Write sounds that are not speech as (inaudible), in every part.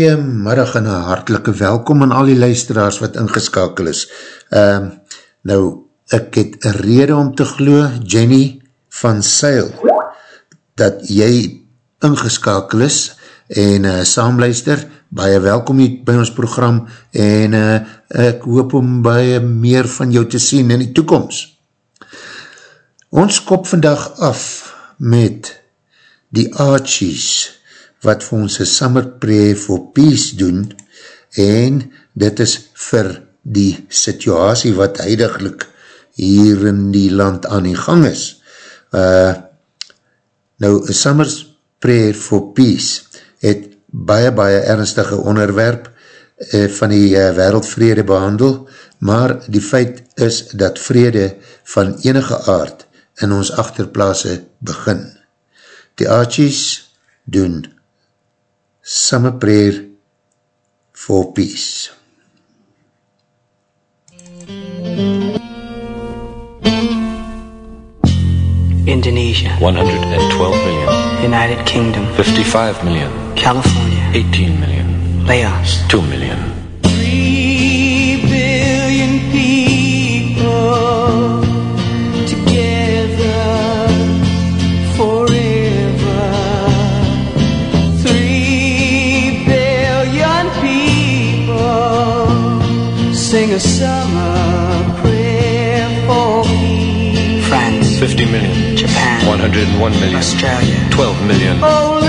Goeiemiddag en een hartelike welkom aan al die luisteraars wat ingeskakel is. Um, nou, ek het rede om te glo, Jenny van Seil, dat jy ingeskakel is en uh, saamluister, baie welkom hier by ons program en uh, ek hoop om baie meer van jou te sien in die toekomst. Ons kop vandag af met die Archies, wat vir ons een summer prayer for peace doen, en dit is vir die situasie wat huidiglik hier in die land aan die gang is. Uh, nou, a summer prayer for peace het baie, baie ernstige onderwerp uh, van die uh, wereldvrede behandel, maar die feit is dat vrede van enige aard in ons achterplaase begin. Die Archies doen Summer Prayer for Peace. Indonesia, 112 million, United Kingdom, 55 million, California, 18 million, Laos, 2 million. Three billion people sing a summer prayer for peace. France, 50 million, Japan, 101 million, Australia, 12 million, Oh,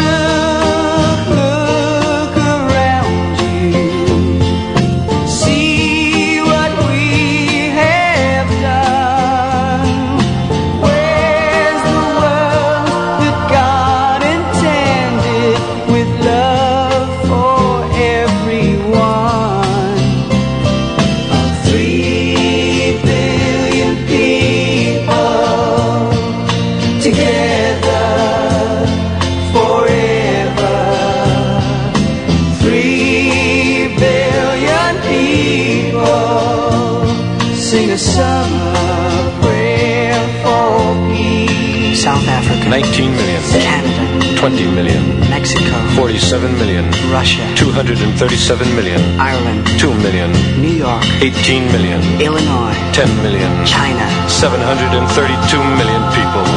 a summer prayer for peace. South Africa, 19 million, Canada, 20 million, Mexico, 47 million, Russia, 237 million, Ireland, 2 million, New York, 18 million, Illinois, 10 million, China, 732 million people.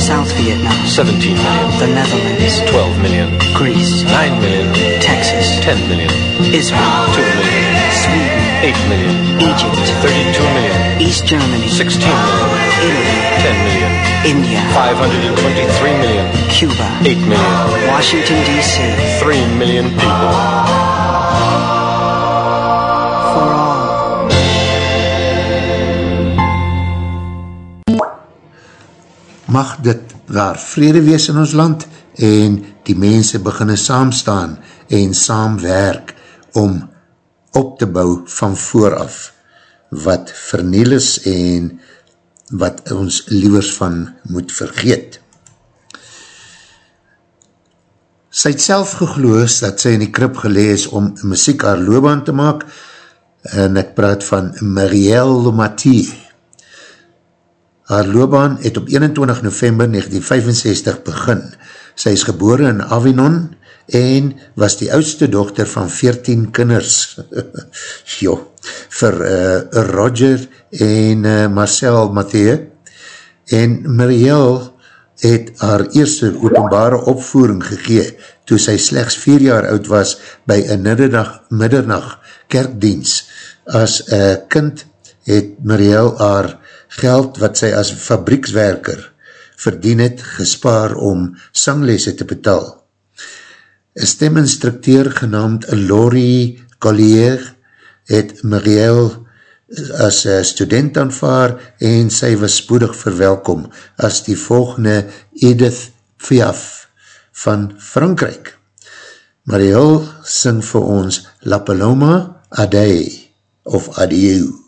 South Vietnam. 17 million. The Netherlands. 12 million. Greece. 9 million. Texas. 10 million. Israel. 2 million. Sweden. 8 million. Egypt. 32 million. East Germany. 16 million. Italy. 10 million. India. 523 million. Cuba. 8 million. Washington, D.C. 3 million people. Mag dit daar vrede wees in ons land en die mense beginne saamstaan en saamwerk om op te bou van vooraf wat verniel is en wat ons liewers van moet vergeet. Sy het self gegloos dat sy in die krib gelees om muziek haar loobaan te maak en ek praat van Marielle Mathieu. Haar loopbaan het op 21 november 1965 begin. Sy is gebore in Avinon en was die oudste dochter van 14 kinders. (laughs) jo, vir uh, Roger en uh, Marcel Mathieu. En Marielle het haar eerste openbare opvoering gegee toe sy slechts 4 jaar oud was by een middernacht, middernacht kerkdienst. As uh, kind het Marielle haar geld wat sy as fabriekswerker verdien het gespaar om sanglese te betaal. Een steminstructeur genaamd Laurie Collier het Marielle as student aanvaar en sy was spoedig verwelkom as die volgende Edith Piaf van Frankrijk. Marielle sing vir ons La Paloma Adei of Adieu.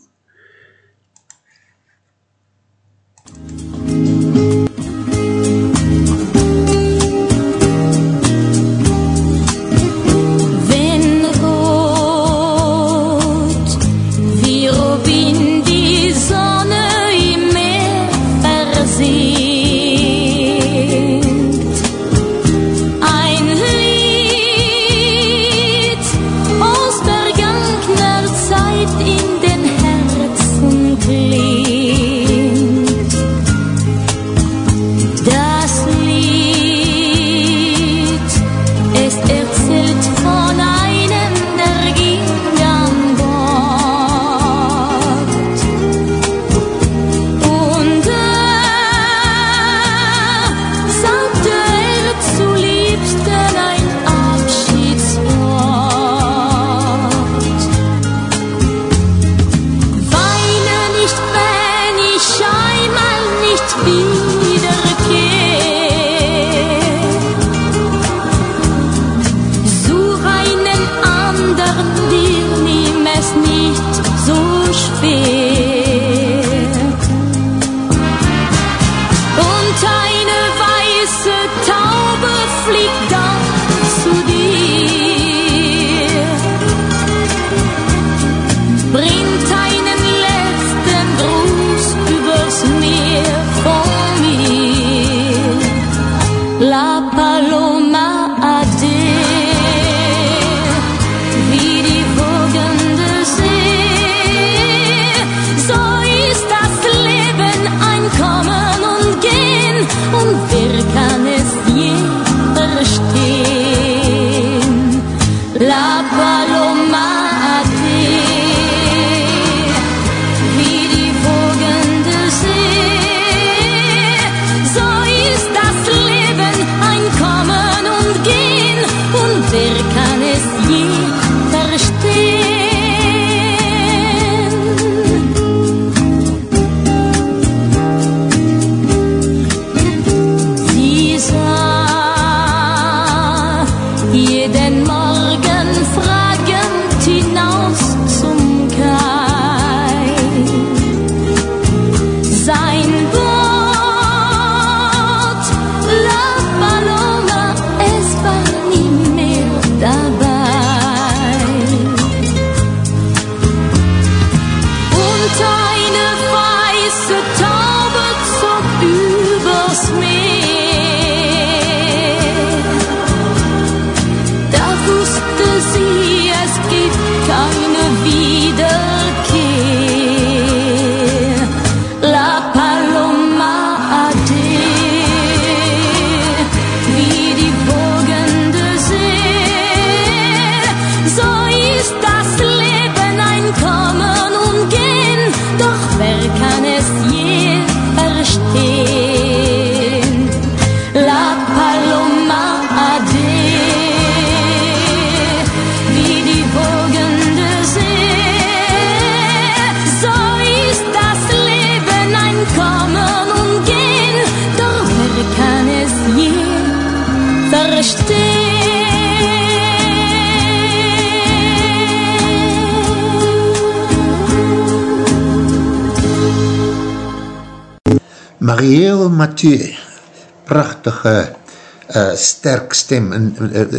Sterk stem, en,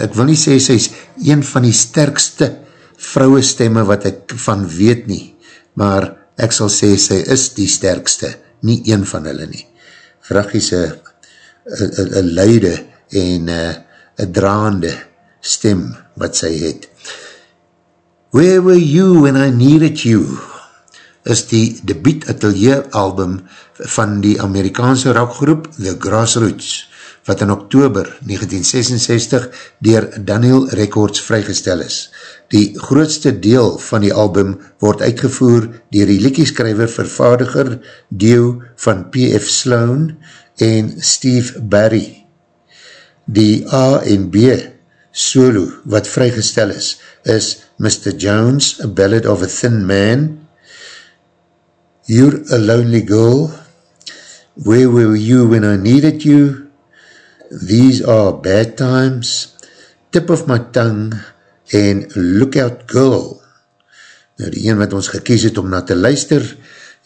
ek wil nie sê, sy is een van die sterkste vrouwe stemme wat ek van weet nie, maar ek sal sê, sy is die sterkste, nie een van hulle nie. Vrachie is een luide en een draande stem wat sy het. Where were you when I needed you? is die debiet atelier album van die Amerikaanse rockgroep The Grassroots, wat in oktober 1966 dier Daniel Records vrygestel is. Die grootste deel van die album word uitgevoer dier die liekieskrijver vervaardiger deel van P.F. Sloan en Steve Barry. Die A en B solo wat vrygestel is, is Mr. Jones, A Ballad of a Thin Man, You're a Lonely Girl, Where Were You When I Needed You, These Are Bad Times, Tip of My Tongue, en Lookout Girl. Nou die een wat ons gekies het om na te luister,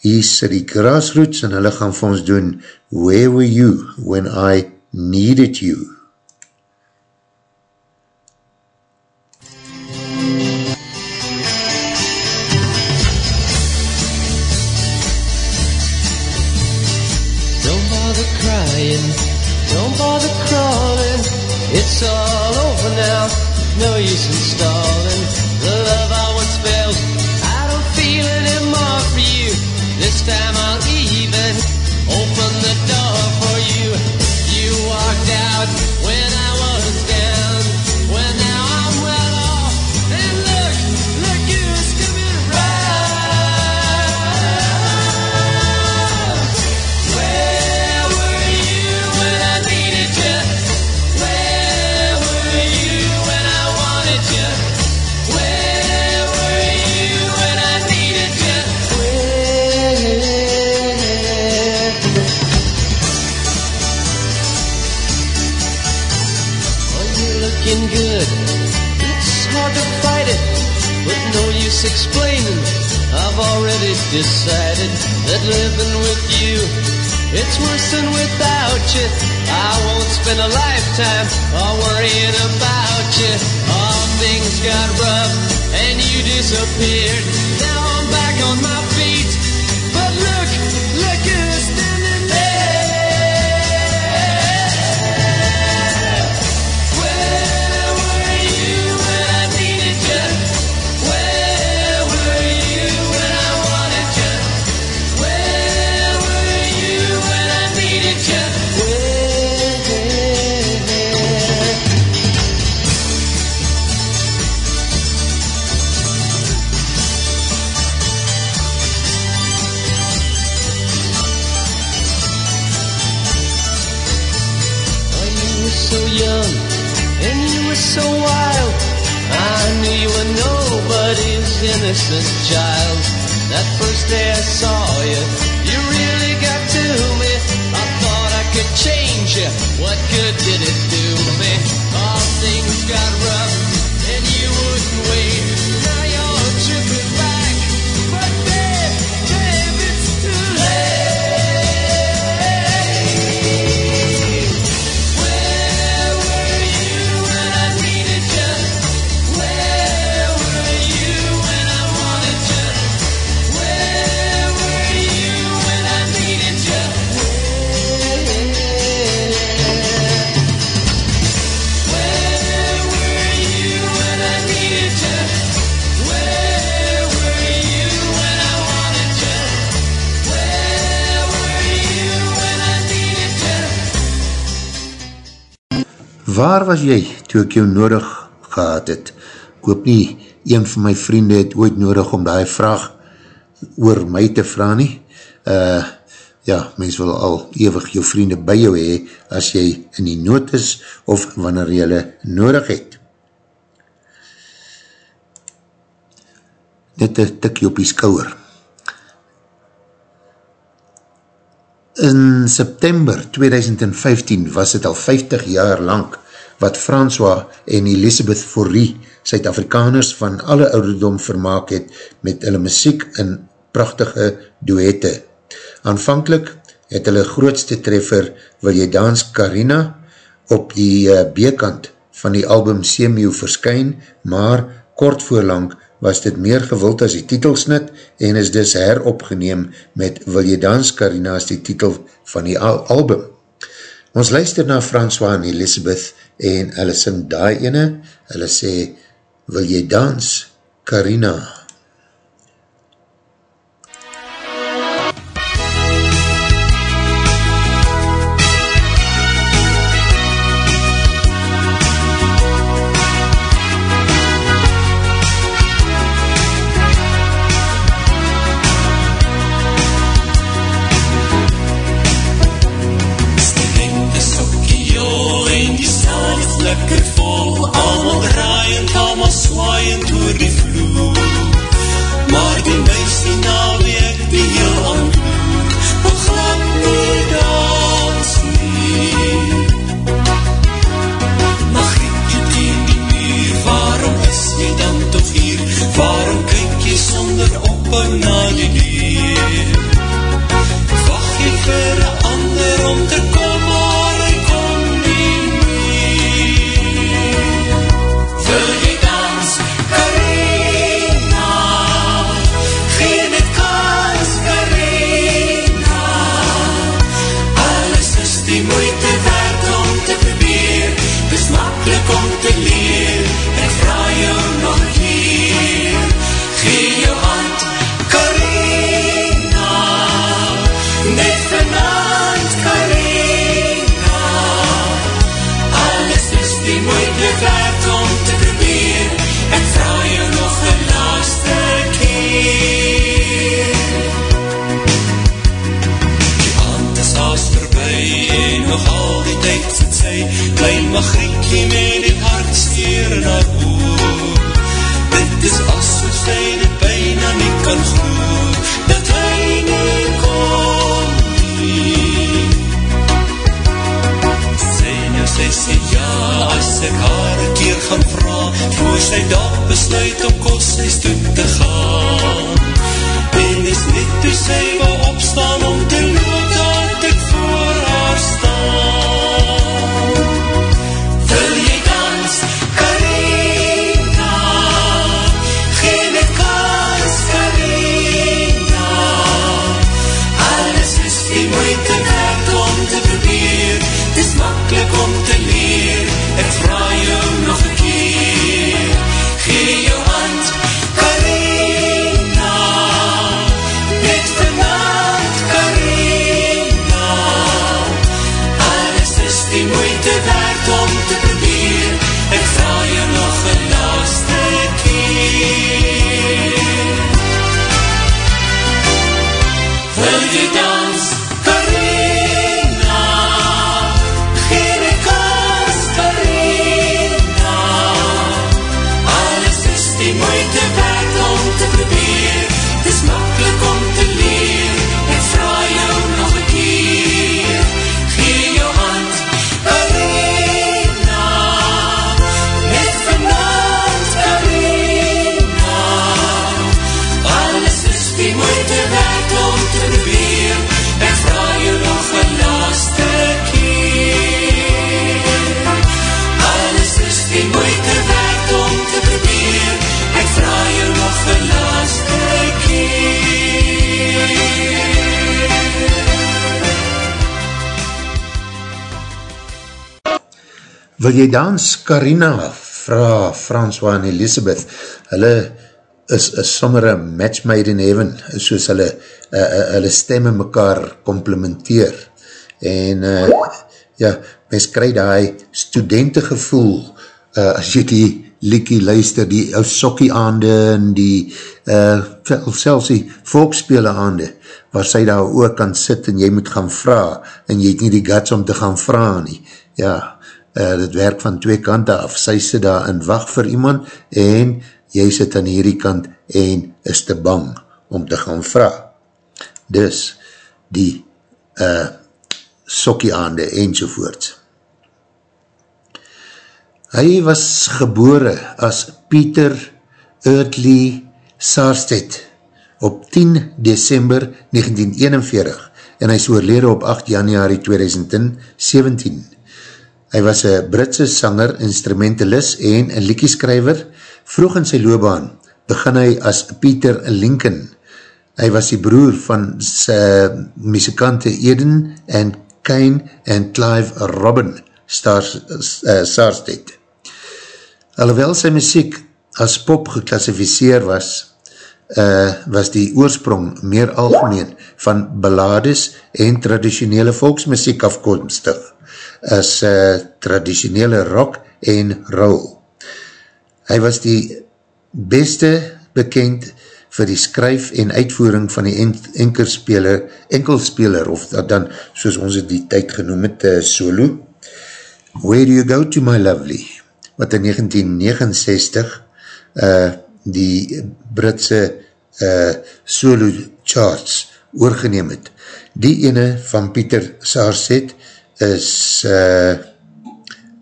hier is die Grassroots en hulle gaan vir ons doen Where Were You When I Needed You. Don't crawling. It's all over now, no use in stalling. The love I once felt, I don't feel anymore for you. This time I'll even open decided that living with you, it's worse than without you. I won't spend a lifetime all worrying about you. All things got rough and you disappeared. Now I'm back on my innocent child. That first day I saw you, you really got to me. I thought I could change you. What good did it do me? All things got Waar was jy toe ek jou nodig gehad het? Ek hoop nie, een van my vriende het ooit nodig om die vraag oor my te vraag nie. Uh, ja, mens wil al ewig jou vriende by jou hee, as jy in die nood is, of wanneer jy hulle nodig het. Net een tikje op die skouwer. In September 2015 was het al 50 jaar lang wat François en Elisabeth Forrie, Suid-Afrikaners van alle ouderdom vermaak het met hulle muziek in prachtige duette. Aanvankelijk het hulle grootste treffer Wil jy dans Carina op die uh, B-kant van die album Semio verskyn, maar kort voorlang was dit meer gewild as die titelsnit en is dus heropgeneem met Wil jy dans Carina as die titel van die al album. Ons luister na François en Elisabeth en hulle sing daai ene, hulle sê Wil jy dans Carina? Carina Wil jy dans, Carina, vraag François en Elisabeth, hulle is, een match made in heaven, soos hulle, uh, uh, hulle stemme mekaar complementeer. En, uh, ja, mens krij die studentengevoel, uh, as jy die liekie luister, die ou sokkie aande, en die, uh, selfs die volkspele aande, waar sy daar ook kan sit, en jy moet gaan vraag, en jy het nie die guts om te gaan vraag nie. Ja, uh, dit werk van twee kante af, sy sit daar en wacht vir iemand, en jy sit aan hierdie kant, en is te bang om te gaan vraag. Dus, die uh, sokkie aande, enzovoorts. Hy was gebore as Peter Eardley Sarstedt op 10 december 1941 en hy is oorlede op 8 januari 2017. Hy was een Britse sanger, instrumentalist en een liekieskrijver. Vroeg in sy loopbaan begin hy as Peter Lincoln. Hy was die broer van sy muzikante Eden en Kane en Clive Robin Sarstedt. Alhoewel sy muziek as pop geklassificeer was, uh, was die oorsprong meer algemeen van ballades en traditionele volksmuziek afkomstig as uh, traditionele rock en roll. Hy was die beste bekend vir die skryf en uitvoering van die enkelspeler, enkelspeler of dan, soos ons het die tyd genoem het, uh, solo. Where do you go to my lovely? Wat in 1969 uh, die Britse uh, solo charts oorgeneem het. Die ene van Pieter Saarset is uh,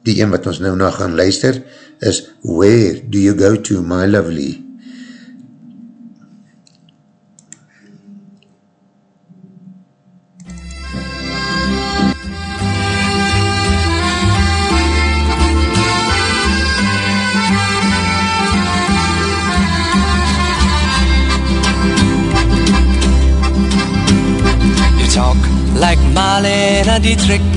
die een wat ons nou na gaan luister, is Where do you go to my lovely? Like Marlene Dietrich,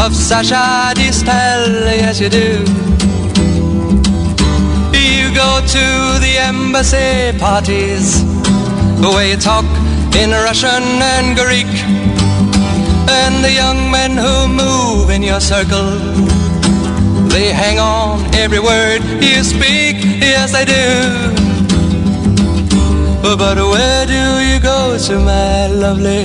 of Sasha Distel, yes you do. You go to the embassy parties where you talk in Russian and Greek and the young men who move in your circle they hang on every word you speak, yes they do. But where do you go to, my lovely,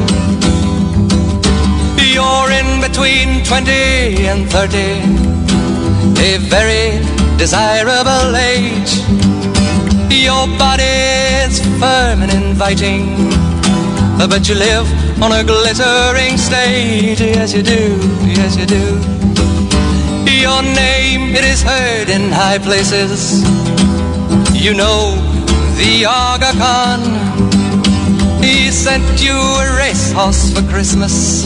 You're in between 20 and 30, a very desirable age. Your body's firm and inviting, but you live on a glittering stage, yes you do, yes you do. Your name, it is heard in high places. You know the Aga Khan. He sent you a racehorse for Christmas,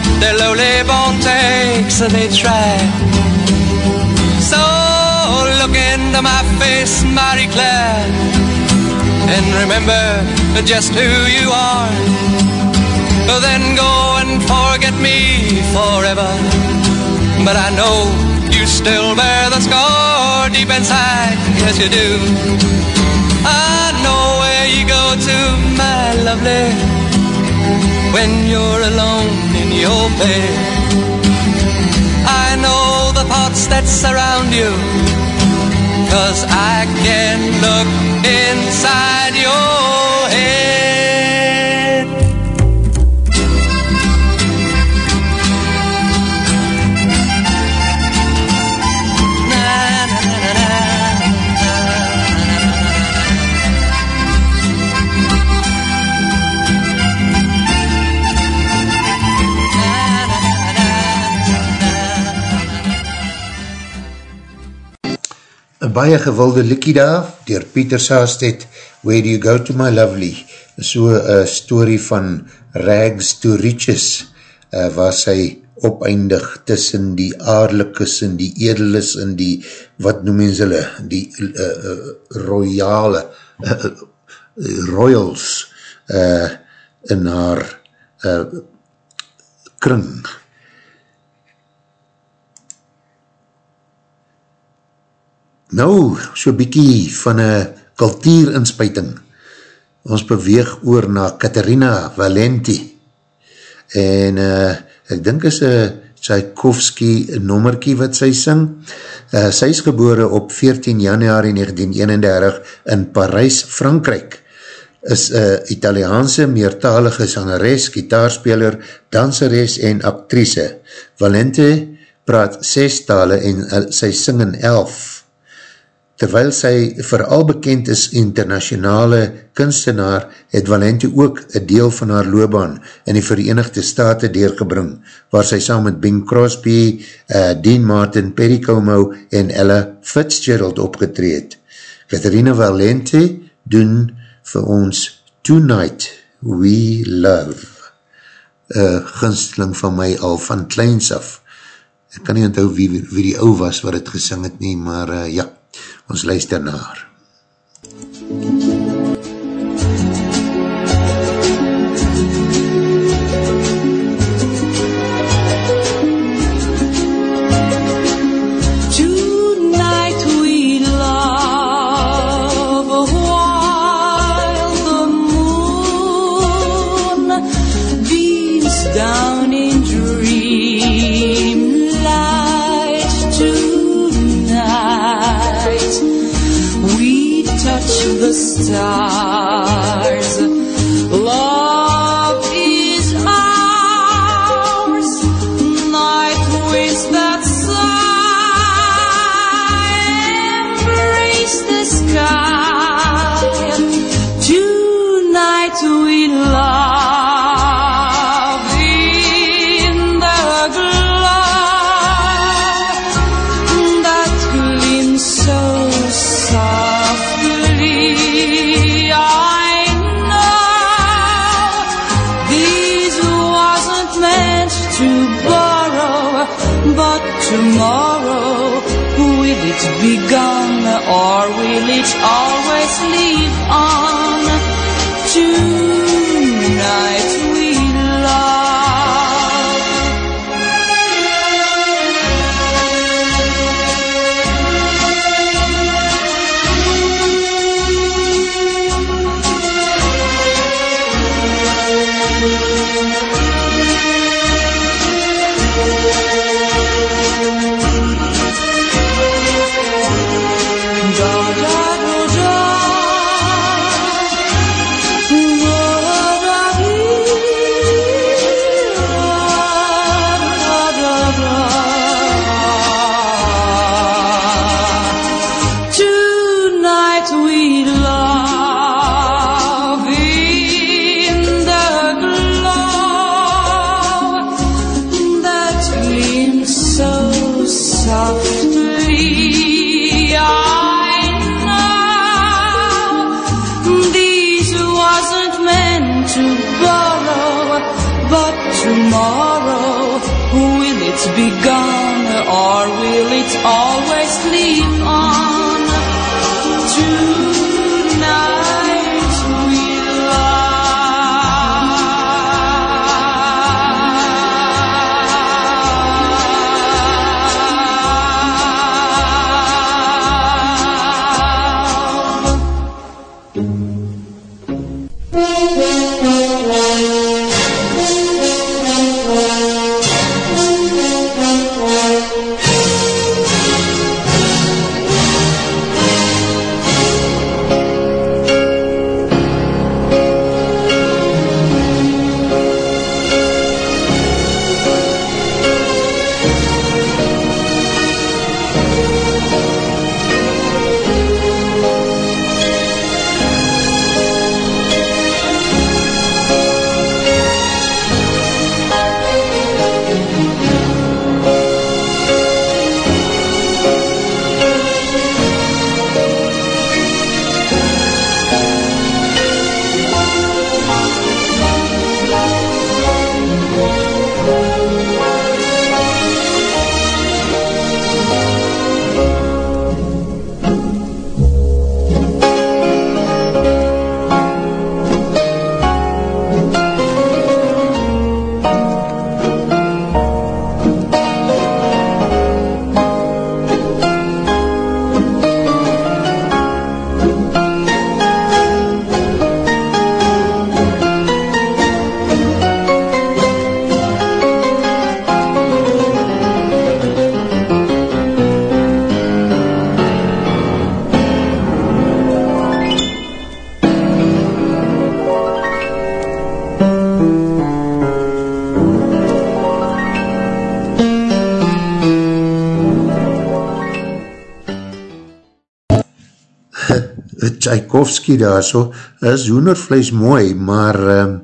their lowly bone takes they try. So look into my face, Mary Claire, and remember just who you are. Then go and forget me forever. But I know you still bear the scar deep inside, yes you do. I know where you go to, my lovely when you're alone in your bed. I know the thoughts that surround you, cause I can look inside your baie gewilde likkie daar, dier Pieter Saastet, Where Do You Go To My Lovely, so een story van Rags to Riches, uh, waar sy opeindig tussen die aarlikes en die edeles en die, wat noem ons hulle, die uh, uh, royale, uh, uh, royals, uh, in haar uh, kring. Nou, so bykie van een kultuurinspuiting. Ons beweeg oor na Katerina Valenti. En uh, ek dink is een Tchaikovsky nommerkie wat sy syng. Uh, sy is gebore op 14 januari 1931 in Parijs, Frankrijk. Is een Italiaanse meertalige sangeres, gitaarspeler, danseres en actrice. Valente praat 6 tale en uh, sy syng in 11 Terwyl sy vooral bekend is internationale kunstenaar, het Valente ook een deel van haar loopbaan in die Verenigde Staten deurgebring, waar sy saam met Bing Crosby, uh, Dean Martin, Perry Como en Ella Fitzgerald opgetreed. Catharina Valente doen vir ons Tonight We Love, een gunsteling van my al van kleins af. Ek kan nie onthou wie, wie die ou was wat het gesing het nie, maar uh, ja, ons luister na haar. Tonight the stars. Tchaikovsky daar so, is hoenervlees mooi, maar um,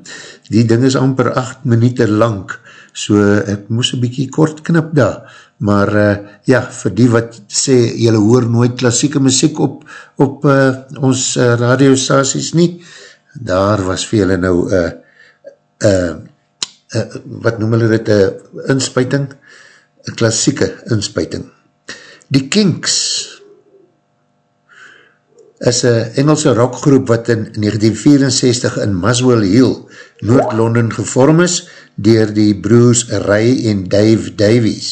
die ding is amper 8 minuten lang, so ek moes een bykie kort knip daar, maar uh, ja, vir die wat sê, jylle hoor nooit klassieke muziek op, op uh, ons uh, radiostaties nie, daar was vir jylle nou, uh, uh, uh, wat noem hulle dit, uh, inspuiting, klassieke inspuiting. Die Kinks, is een Engelse rockgroep wat in 1964 in Muswell Hill, Noord-London gevorm is, dier die broers Ray en Dave Davies.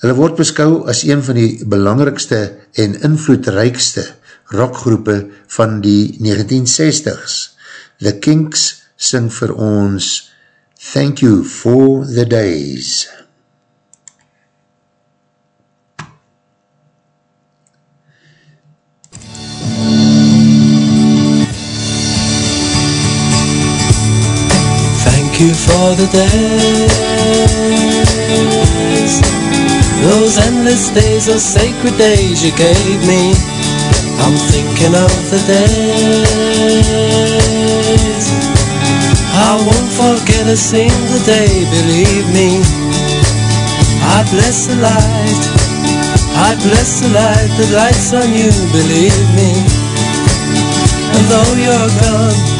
Hulle word beskou as een van die belangrikste en invloedrijkste rockgroepe van die 1960s. The Kinks sing vir ons Thank You for the Days. You for the days. Those endless days, those sacred days you gave me. I'm thinking of the days. I won't forget a single day, believe me. I bless the light. I bless the light that lights on you, believe me. And though you're gone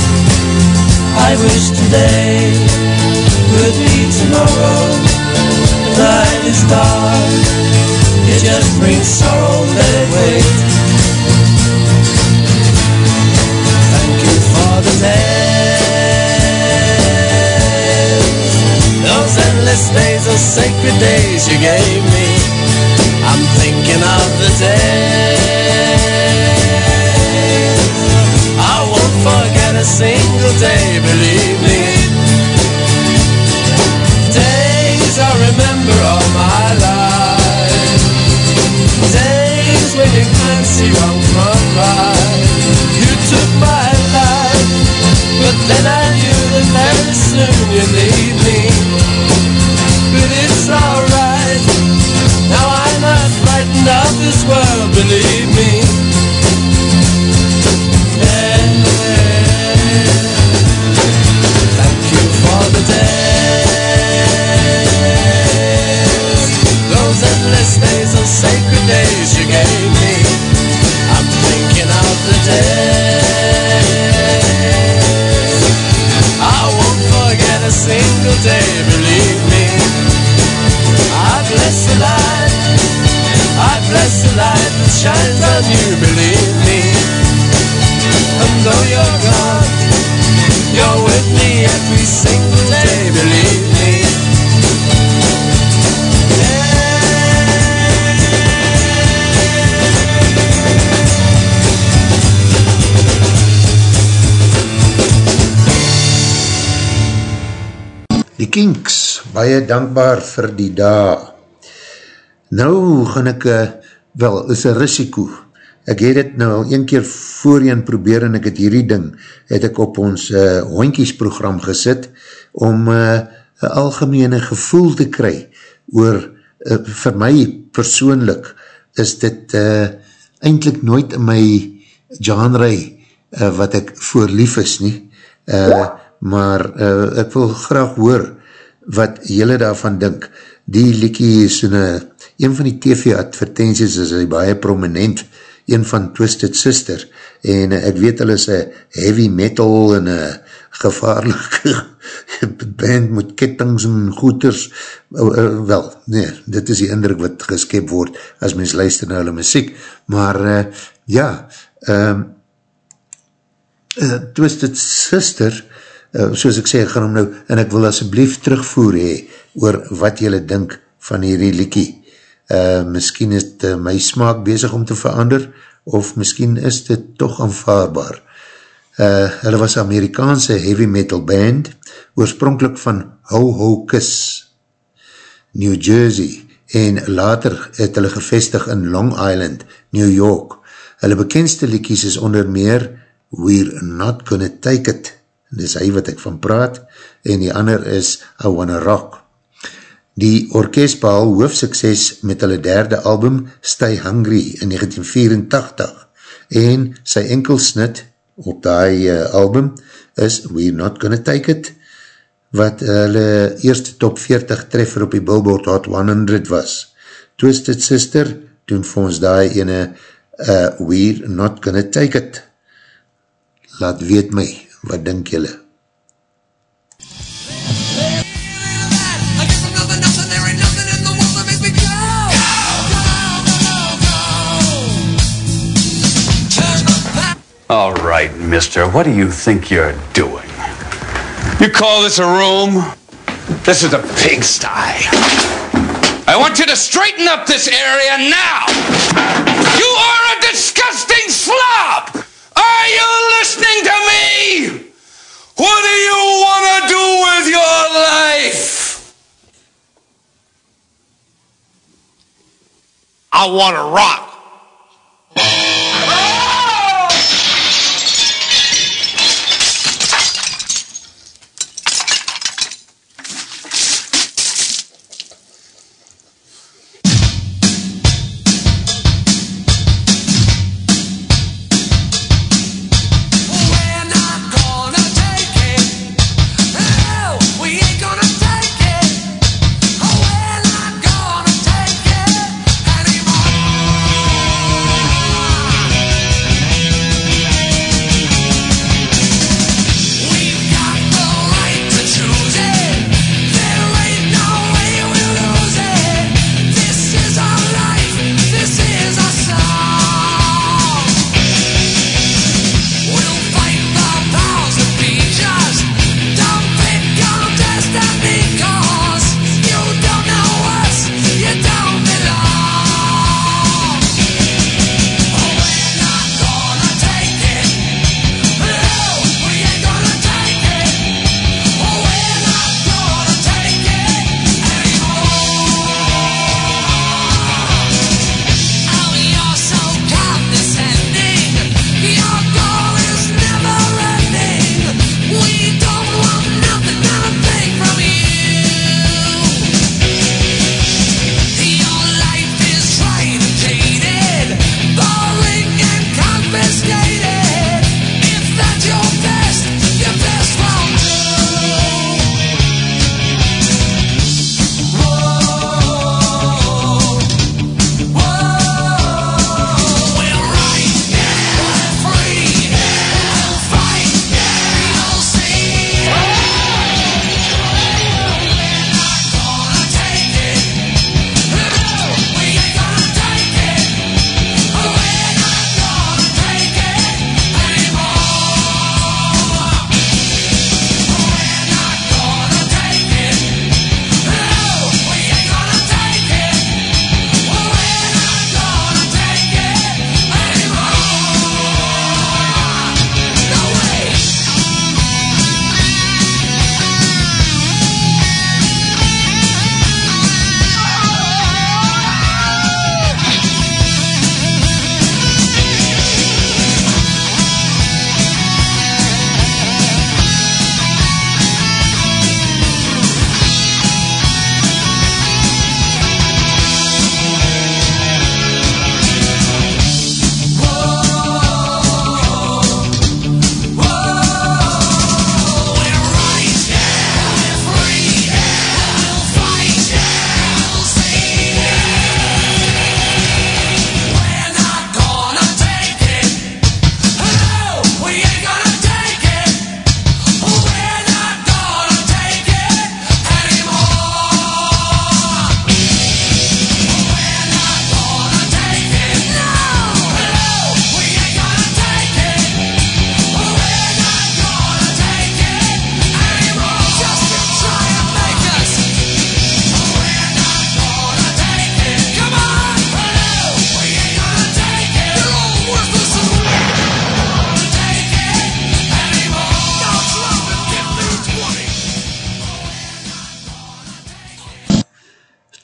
I wish today could be tomorrow. Night is dark, it just brings sorrow, let it wait. Thank you for the days, those endless days, those sacred days you gave me. I'm thinking of the days spend a single day, believe me. Days I remember all my life. Days when you can't see one from right. You took my life, but then I knew that very soon you need me. But it's alright. Now I'm not frightened of this world, believe me. days, the sacred days you gave me. I'm thinking of the day. I won't forget a single day, believe me. I bless the light, I bless the light that shines on you, believe me. And though you're gone, you're with me every single day, believe me. Kinks, baie dankbaar vir die dag. Nou gaan ek, uh, wel, is een risiko. Ek het het nou al een keer voorheen probeer en ek het hierdie ding, het ek op ons uh, hoinkiesprogram gesit, om uh, een algemene gevoel te kry, oor, uh, vir my persoonlik, is dit uh, eindelijk nooit in my genre uh, wat ek voorlief is nie, uh, maar uh, ek wil graag hoor wat jylle daarvan dink. Die liekie is so'n een van die TV-advertenties is hy baie prominent, een van Twisted Sister, en ek weet hulle is een heavy metal en een gevaarlike (laughs) band met kettings en goeders, wel, nee, dit is die indruk wat geskep word as mens luister na hulle muziek, maar uh, ja, um, uh, Twisted Sister, uh, soos ek sê, ek gaan hom nou, en ek wil asjeblief terugvoer hee, oor wat jylle dink van hierdie liekie. Uh, miskien is het, uh, my smaak bezig om te verander, of miskien is dit toch aanvaarbaar. Uh, hulle was Amerikaanse heavy metal band, oorspronkelijk van Ho Ho Kiss, New Jersey, en later het hulle gevestig in Long Island, New York. Hulle bekendste liekies is onder meer We're Not Gonna Take It, dis hy wat ek van praat, en die ander is I Wanna Rock. Die orkest behal hoofdsukses met hulle derde album Stay Hungry in 1984 en sy enkelsnit op die uh, album is We're Not Gonna Take It wat hulle eerste top 40 treffer op die Billboard Hot 100 was. Twisted Sister doen vir ons die ene uh, We're Not Gonna Take It. Laat weet my, wat dink julle? All right, mister, what do you think you're doing? You call this a room? This is a pigsty. I want you to straighten up this area now. You are a disgusting slob. Are you listening to me? What do you want to do with your life? I want to rock.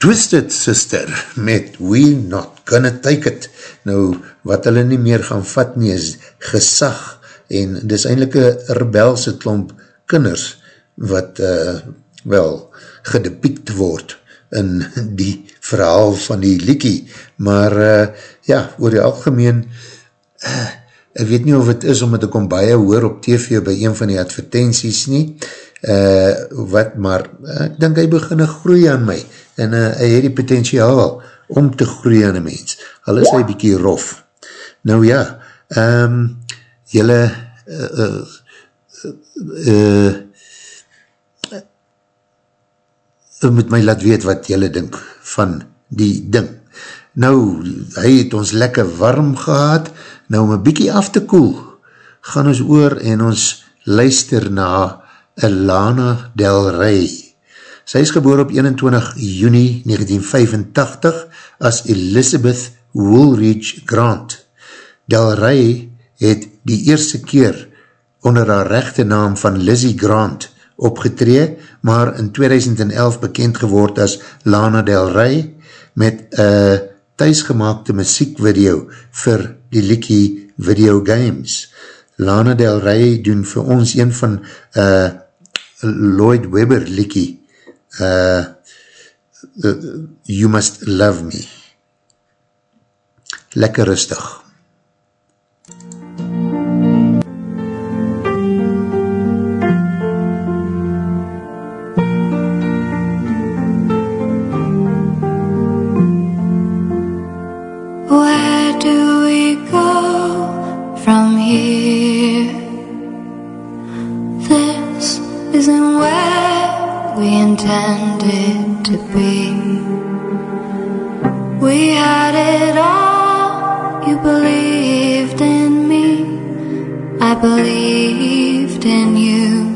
Twisted Sister met We Not Gonna Take It. Nou, wat hulle nie meer gaan vat nie is gesag en dis eindelijk een rebelse klomp kinders wat uh, wel gedepiekt word in die verhaal van die liekie. Maar uh, ja, oor die algemeen uh, ek weet nie of het is om het ek om baie hoor op tv by een van die advertenties nie, uh, wat maar, ek denk hy begin groei aan my, en uh, hy het die potentiaal om te groei aan een mens, al is hy bykie rof. Nou ja, um, jylle uh, uh, uh, uh, moet my laat weet wat jylle dink van die ding. Nou, hy het ons lekker warm gehad, Nou om een bykie af te koel, gaan ons oor en ons luister na Elana Del Rey. Sy is geboor op 21 juni 1985 as Elizabeth Woolridge Grant. Del Rey het die eerste keer onder haar rechte naam van Lizzie Grant opgetree, maar in 2011 bekend geword as Lana Del Rey met een thuisgemaakte muziekvideo vir die Likkie Video Games. Lana Del Rey doen vir ons een van uh, Lloyd Webber Likkie uh, uh, You Must Love Me. Lekker rustig. Believed in you.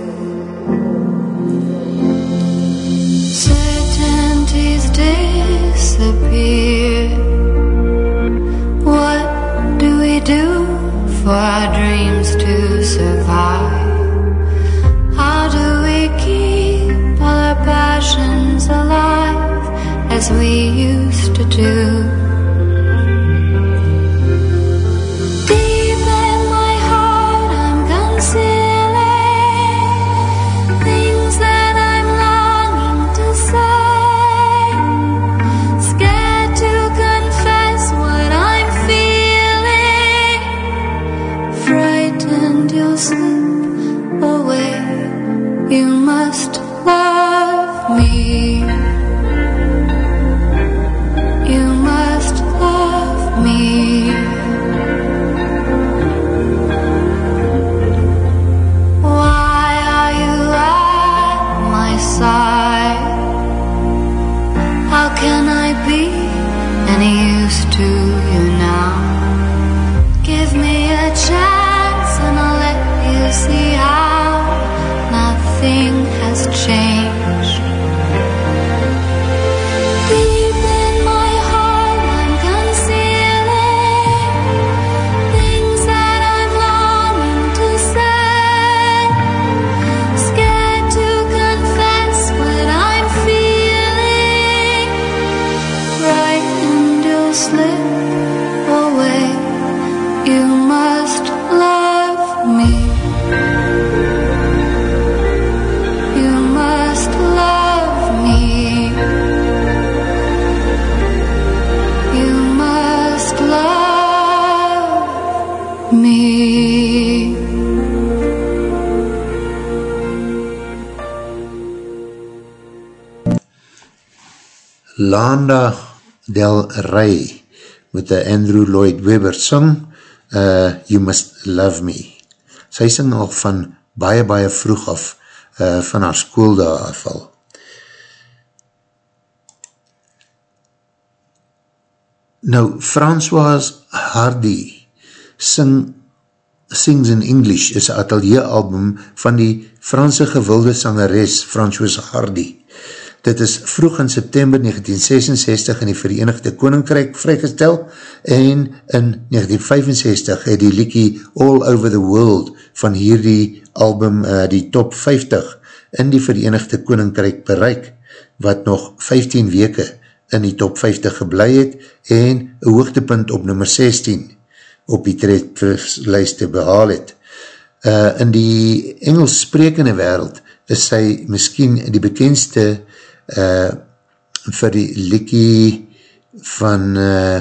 Certainties disappear. What do we do for our dreams to survive? How do we keep all our passions alive as we used to do? Landa Del Rey met die Andrew Lloyd Webber sing uh, You Must Love Me. Sy sing al van baie baie vroeg af uh, van haar school daar afval. Nou, François Hardy sing Sings in English is een atelieralbum van die Franse gewilde sangeres François Hardy. Dit is vroeg in September 1966 in die Verenigde Koninkrijk vrygestel en in 1965 het die liekie All Over the World van hierdie album uh, die top 50 in die Verenigde Koninkrijk bereik wat nog 15 weke in die top 50 geblei het en een hoogtepunt op nummer 16 op die tredlijste behaal het. Uh, in die Engels sprekende wereld is sy miskien die bekendste uh, vir die likkie van uh,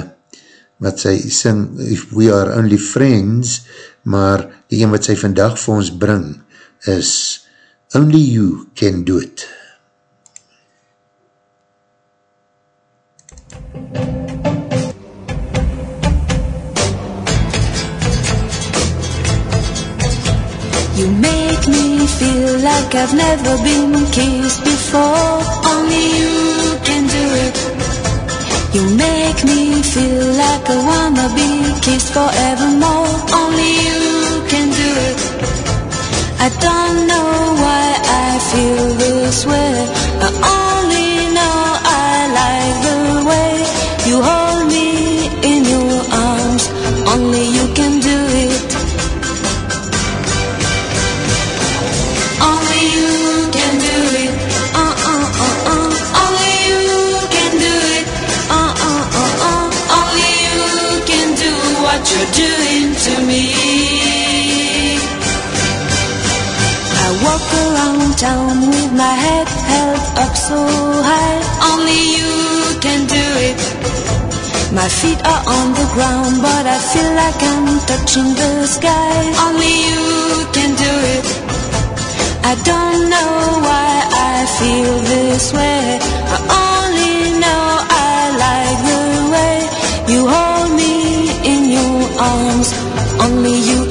wat sy sing, If We Are Only Friends, maar die een wat sy vandag vir ons bring is Only You Can Do It. Feel like I've never been kissed before. Only you can do it. You make me feel like I wanna be kissed forevermore. Only you can do it. I don't know why I feel this way. I only know I like the way you hold me in your arms. Only you town with my head held up so high. Only you can do it. My feet are on the ground, but I feel like I'm touching the sky. Only you can do it. I don't know why I feel this way. I only know I like the way you hold me in your arms. Only you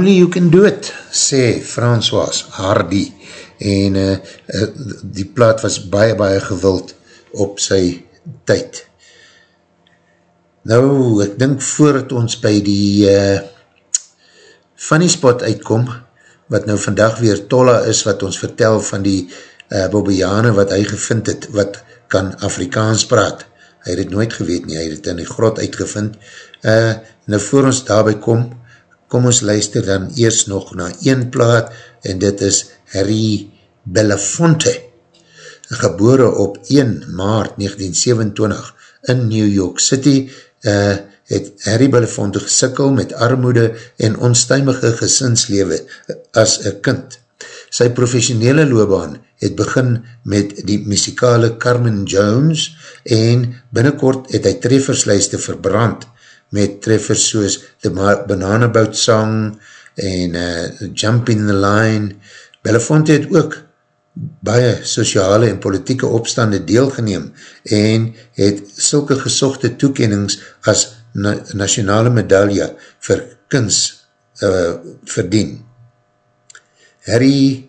Only you can do it, sê François Hardy. En uh, uh, die plaat was baie, baie gewild op sy tyd. Nou, ek dink voordat ons by die uh, funny spot uitkom, wat nou vandag weer Tolla is, wat ons vertel van die uh, Bobbejaane wat hy gevind het, wat kan Afrikaans praat. Hy het het nooit geweet nie, hy het het in die grot uitgevind. Uh, nou, voor ons daarby kom, kom ons luister dan eers nog na een plaat, en dit is Harry Belafonte, gebore op 1 maart 1927 in New York City, uh, het Harry Belafonte gesikkel met armoede en onstuimige gesinslewe as een kind. Sy professionele loopbaan het begin met die muzikale Carmen Jones en binnenkort het hy trefferslijste verbrand met treffers soos The Banana Boat Song en uh, Jump in the Line. Belafonte het ook baie sociale en politieke opstande deelgeneem en het sulke gesochte toekennings as na nationale medaille vir kunst uh, verdien. Harry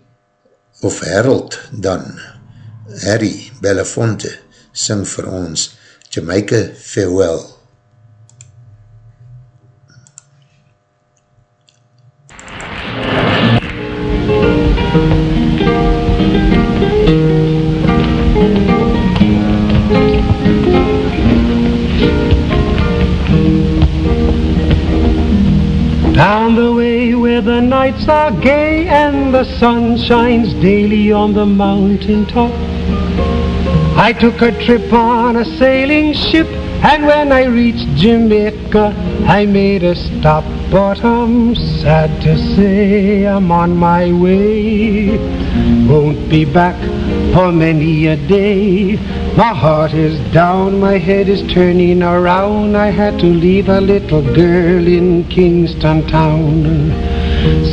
of Harold dan, Harry Belafonte, sing vir ons Jamaica Farewell. Nights are gay and the sun shines daily on the mountain top. I took a trip on a sailing ship and when I reached Jamaica I made a stop. But I'm sad to say I'm on my way. Won't be back for many a day. My heart is down, my head is turning around. I had to leave a little girl in Kingston town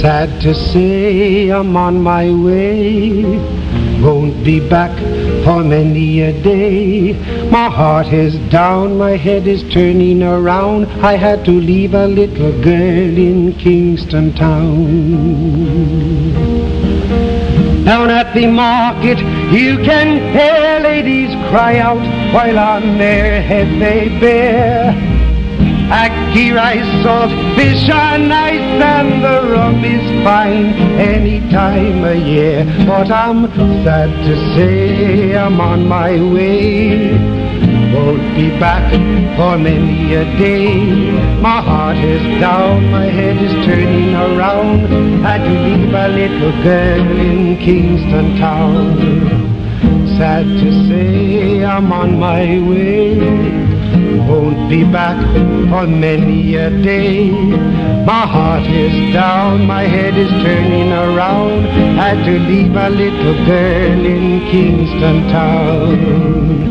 Sad to say I'm on my way Won't be back for many a day. My heart is down, my head is turning around. I had to leave a little girl in Kingston town. Down at the market, you can hear ladies cry out while on their head they bear. Ackee rice, salt, fish are nice and the is fine any time of year. But I'm sad to say I'm on my way. Won't be back for many a day. My heart is down, my head is turning around. Had to leave a little girl in Kingston town. Sad to say I'm on my way won't be back for many a day. My heart is down, my head is turning around. Had to leave a little girl in Kingston town.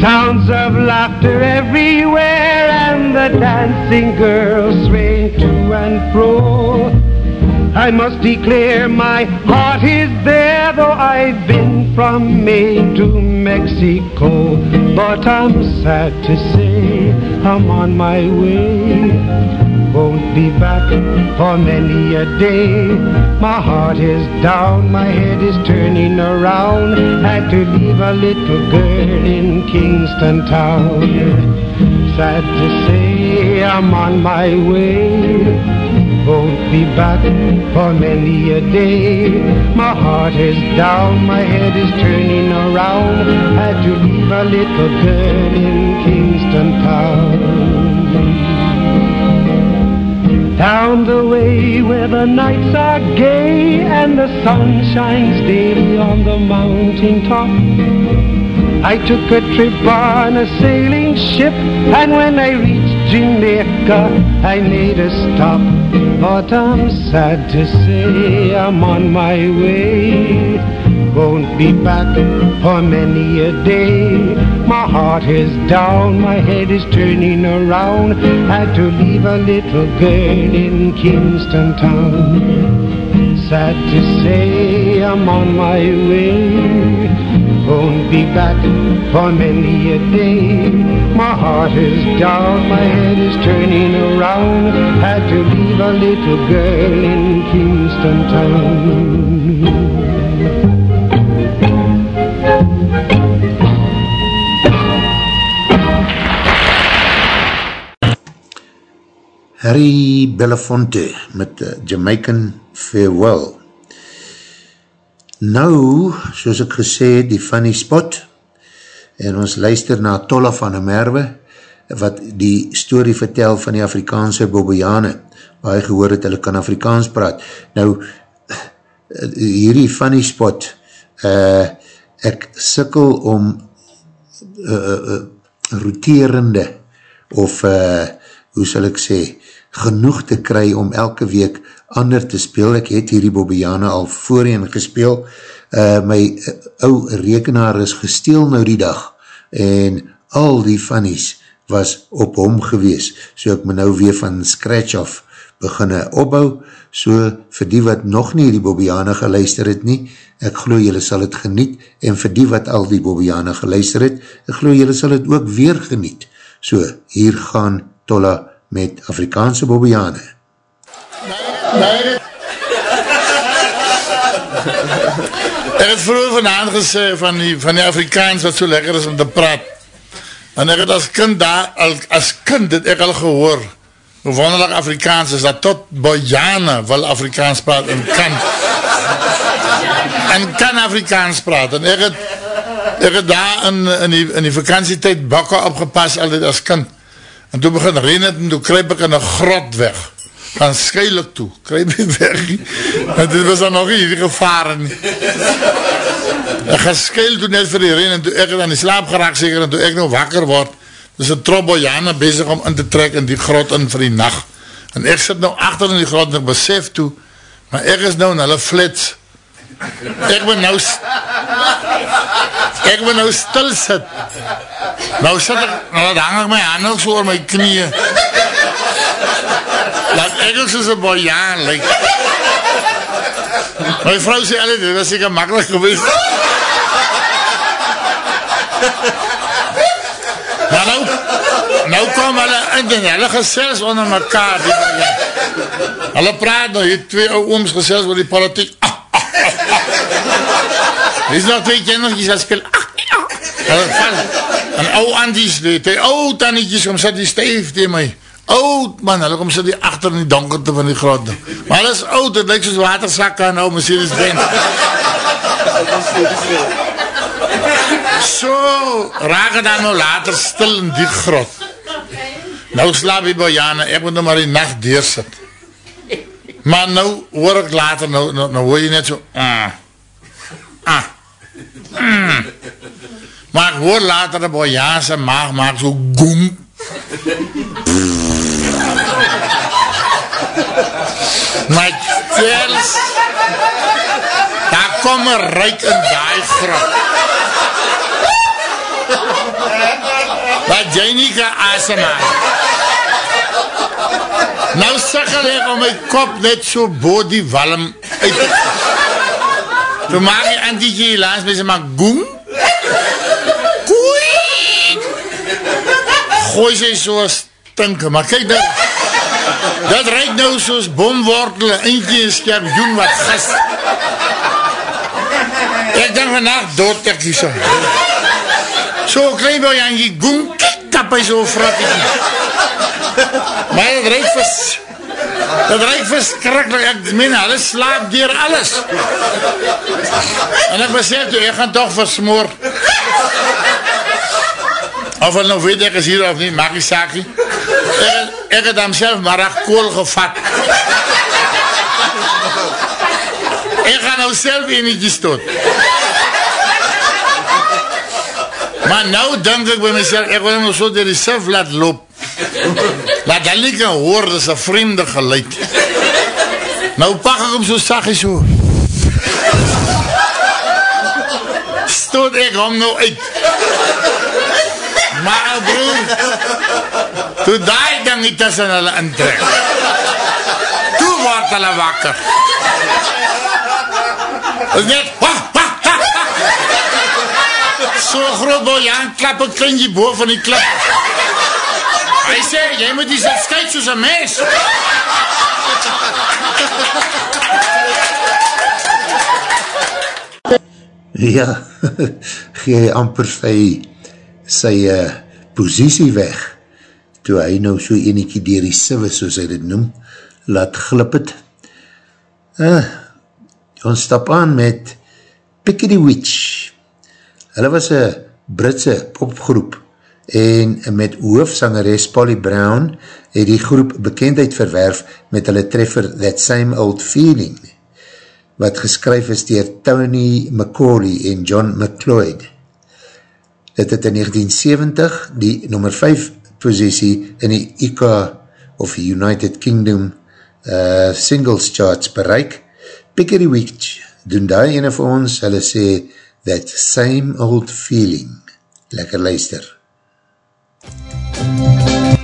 Sounds of laughter everywhere and the dancing girls swaying to and fro. I must declare my heart is there though I've been from Maine to Mexico. But I'm sad to say I'm on my way. Won't be back for many a day. My heart is down my head is turning around. Had to leave a little girl in Kingston town. Sad to say I'm on my way won't be back for many a day. My heart is down, my head is turning around. Had to leave a little girl in Kingston town. Down the way where the nights are gay and the sun shines daily on the mountain top. I took a trip on a sailing ship and when I reached Jamaica I made a stop but I'm sad to say I'm on my way. Won't be back for many a day. My heart is down, my head is turning around. Had to leave a little girl in Kingston town. Sad to say I'm on my way won't be back for many a day. My heart is down, my head is turning around. Had to leave a little girl in Kingston town. Harry Belafonte met uh, Jamaican Farewell. Nou, soos ek gesê, die funny spot, en ons luister na Tolla van der Merwe, wat die story vertel van die Afrikaanse Bobbejane, waar hy gehoor het, hulle kan Afrikaans praat. Nou, hierdie funny spot, uh, ek sikkel om uh, uh, roterende, of, uh, hoe sal ek sê, genoeg te kry om elke week ander te speel. Ek het hierdie Bobbiane al voorheen gespeel. Uh, my uh, ou rekenaar is gesteel nou die dag en al die funnies was op hom gewees. So ek my nou weer van scratch af beginne opbou. So vir die wat nog nie die Bobbiane geluister het nie, ek glo jylle sal het geniet en vir die wat al die Bobbiane geluister het, ek glo jylle sal het ook weer geniet. So hier gaan Tolla met Afrikaanse Bobbiane. Nee, ek het vroeger vanavond gesê van die, van die Afrikaans wat so lekker is om te praat. En ek het as kind daar, as kind het ek al gehoor, hoe wonderlijk Afrikaans is, dat tot Bojane wil Afrikaans praat en kan. En kan Afrikaans praat. En ek het daar in, in, die, vakantietijd bakken opgepas, altijd as kind. En toe begin ren het en toe kruip ek in een grot weg gaan skyelik toe, kry my weg nie, en dit was dan nog nie hierdie gevaren. Nie. Ek gaan skyl toe net vir die ren, en toe ek het aan die slaap geraak seker, en toe ek nou wakker word, is een trobojane bezig om in te trek in die grot in vir die nacht, en ek sit nou achter in die grot, en ek besef toe, maar ek is nou in hulle flits, ek ben nou ek ben nou stil sit nou sit ek nou dat hang ek my hand ook so oor my knie laat ek ook soos een boyaan like. my vrou sê allee, dit was ek makkelijk geweest maar nou nou kom hulle in en hulle gesels onder mekaar hulle praat nou, hier twee ou ooms gesels oor die politiek ah, Er is nog twee kindertjes dat spelen. En ou anties, die ou tannetjes, kom sit die stijf die my. Oud man, hulle kom sit die achter in die donkerte van die grot. Maar hulle is oud, het lyk soos watersakke en nou Mercedes Benz. So, (laughs) raak het dan nou later stil in die grot. Nou slaap die Bojane, ek moet nou maar die nacht deursit. Maar nou hoor ek later, nou, nou, nou hoor jy net so, ah, ah, mm. Maar ek hoor later die Bojase maag maak so goem. My tels, daar kom een ruik in die grot. Wat jy nie kan asemaak. Nou sikkel ek om my kop net so bo die walm uit. Toe maak die antietje helaas met sy maar goem. Gooi sy so stinke, maar kyk dit. Dat reik nou soos bomwortel, eentje en skerp joen wat gas. Ek denk vannacht dood ek die so. So klein wil jy aan die goem, kyk tap hy so frattie. Maar het reik vers... Het reik verskrikkelijk. Ek meen, hulle slaap dier alles. En ek besef toe, ek gaan toch versmoor. Of het nou weet ek is hier of nie, maak die saakie. Ek, ek het hem self maar echt kool gevat. Ek gaan nou self enetjes tot. Maar nou denk ek by myself, ek wil hem nou so dier die self laat loop. Laat hy nie kan hoor, dis een vreemde geluid. Nou pak ek hom so saggie so. Stoot ek hom nou uit. Broer, toe daai ding nie tussen hulle intrek. Toe word hulle wakker. Is net, wah, ha, ha. So groot boy, aan klap ek kindje boven van die klap. Hy sê, jy moet die sit skyk soos een mes. Ja, (laughs) gee amper sy, sy uh, posiesie weg, toe hy nou so eniekie dier die sive, soos hy dit noem, laat glip het. Uh, ons stap aan met Pickety Witch. Hulle was een Britse popgroep, en met hoofsangeres Polly Brown het die groep bekendheid verwerf met hulle treffer That Same Old Feeling wat geskryf is dier Tony McCauley en John McLeod. Dit het in 1970 die nummer 5 posiesie in die ICA of United Kingdom uh, singles charts bereik. Pickery Week doen daar ene vir ons, hulle sê That Same Old Feeling. Lekker luister. I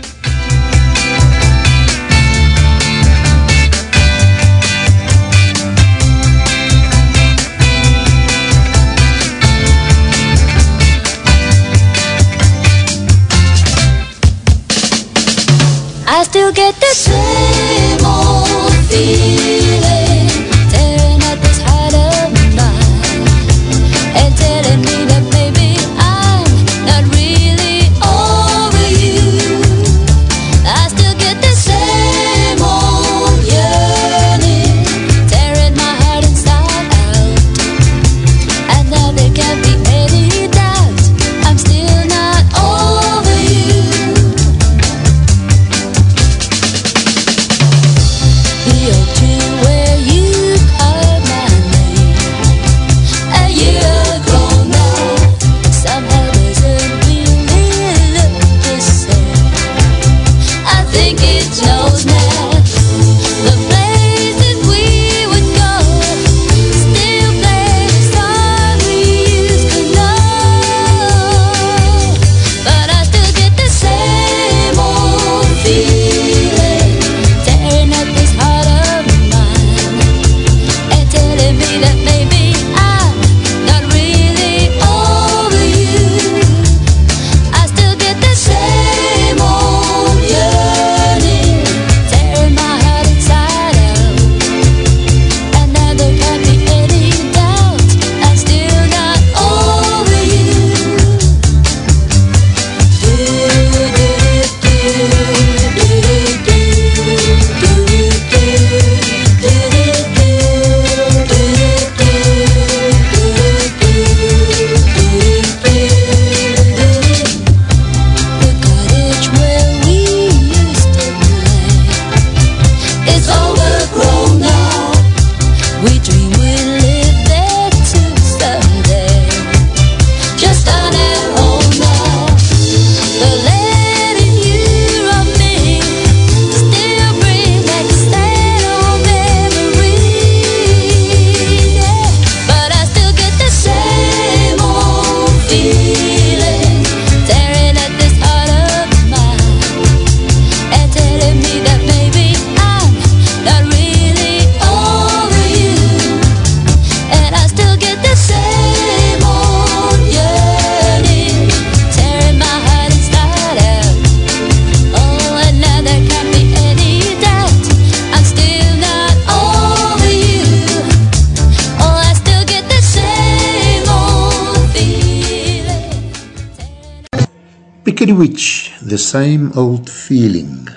Pickety Witch, The Same Old Feeling.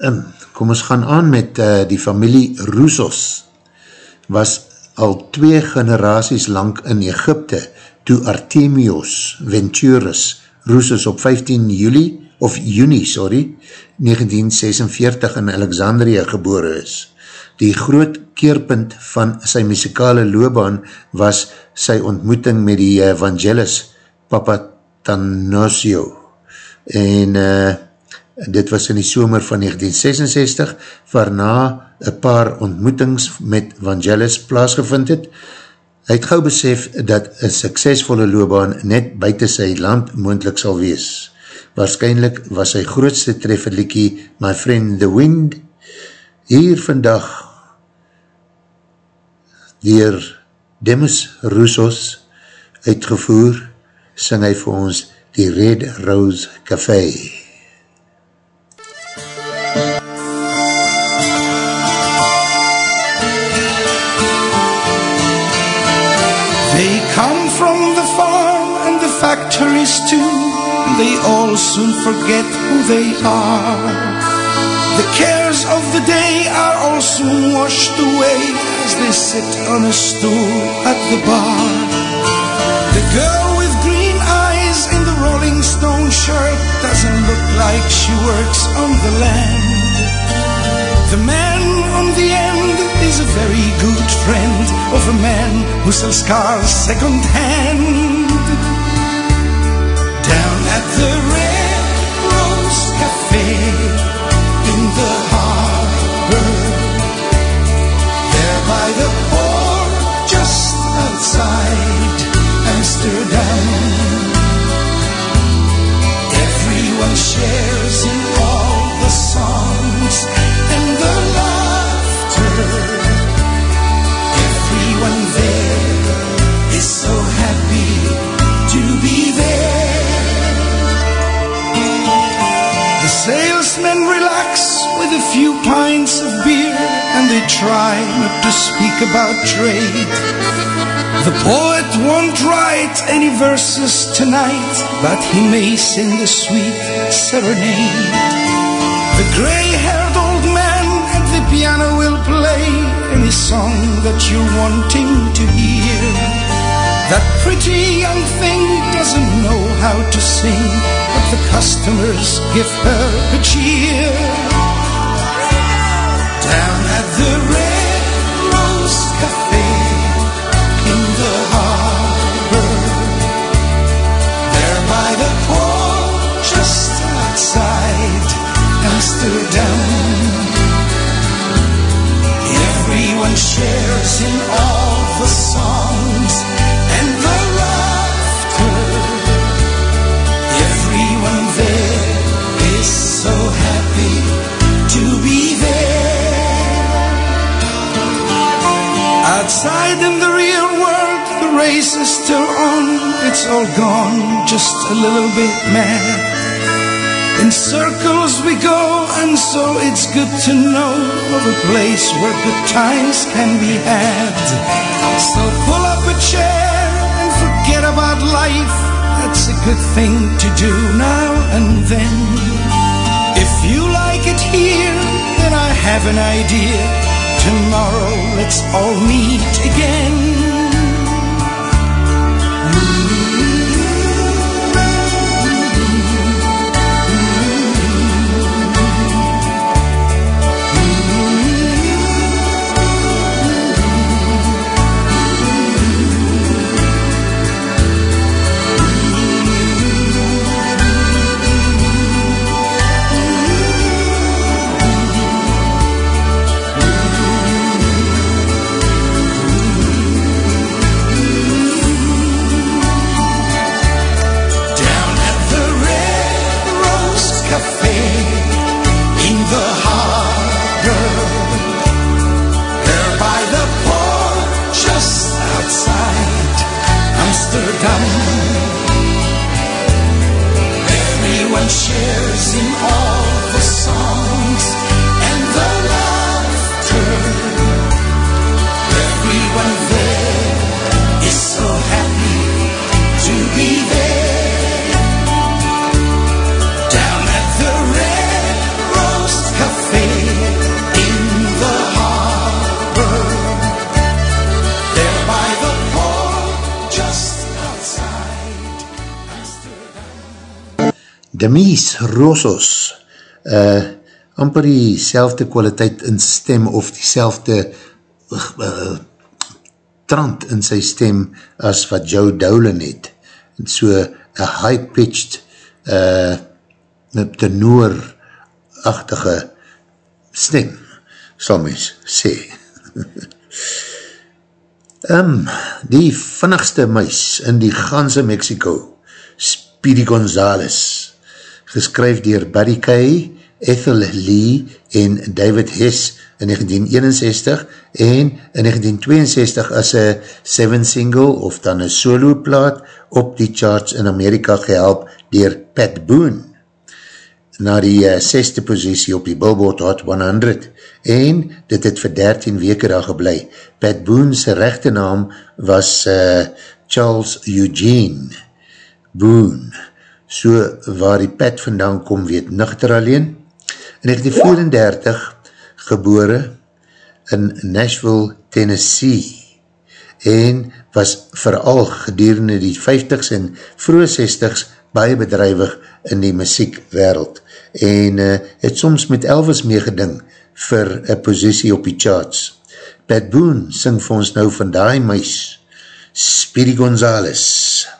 Um, kom ons gaan aan met uh, die familie Roussos. Was al twee generaties lang in Egypte toe Artemios Venturus Roussos op 15 juli, of juni, sorry, 1946 in Alexandria gebore is. Die groot keerpunt van sy muzikale loopbaan was sy ontmoeting met die evangelis Papatanasio. En uh, dit was in die somer van 1966, waarna een paar ontmoetings met Vangelis plaasgevind het. Hy het gauw besef dat een suksesvolle loopbaan net buiten sy land moendlik sal wees. Waarschijnlijk was sy grootste trefferlikkie My Friend the Wind. Hier vandag dier Demis Roussos uitgevoer, sing hy vir ons die Red Rose Café. They factories too, and they all soon forget who they are. The cares of the day are all soon washed away as they sit on a stool at the bar. The girl with green eyes in the Rolling Stone shirt doesn't look like she works on the land. The man on the end is a very good friend of a man who sells cars second hand. At the Red Rose Cafe in the harbor, there by the port just outside Amsterdam. Everyone shares in all the songs and the laughter. Everyone there is so happy to be there. Salesmen relax with a few pints of beer and they try not to speak about trade. The poet won't write any verses tonight, but he may sing a sweet serenade. The gray-haired old man at the piano will play any song that you're wanting to hear. That pretty young thing doesn't know how to sing, but the customers give her a cheer. Down at the Red Rose Cafe in the harbor, there by the port just outside Amsterdam. Everyone shares in all the songs all gone, just a little bit mad. In circles we go, and so it's good to know of a place where good times can be had. So pull up a chair and forget about life. That's a good thing to do now and then. If you like it here, then I have an idea. Tomorrow let's all meet again. Demise Rosos, uh, amper die selfde kwaliteit in stem of die selfde uh, trant in sy stem as wat Joe Dowling het. En so a high-pitched uh, tenoor-achtige stem, sal mens sê. um, (laughs) die vinnigste muis in die ganse Mexico, Speedy Gonzales, geskryf dier Buddy Kay, Ethel Lee en David Hess in 1961 en in 1962 as een seven single of dan een solo plaat op die charts in Amerika gehelp dier Pat Boone na die uh, seste posiesie op die Billboard Hot 100 en dit het vir 13 weke daar geblei. Pat Boone's rechte naam was uh, Charles Eugene Boone. So waar die Pat vandaan kom weet nuchter alleen. In 1934 gebore in Nashville, Tennessee en was vooral gedurende die 50s en vroege 60s baie bedrijwig in die muziekwereld en uh, het soms met Elvis meegeding vir een posiesie op die charts. Pat Boone sing vir ons nou van die muis, Speedy Gonzales. It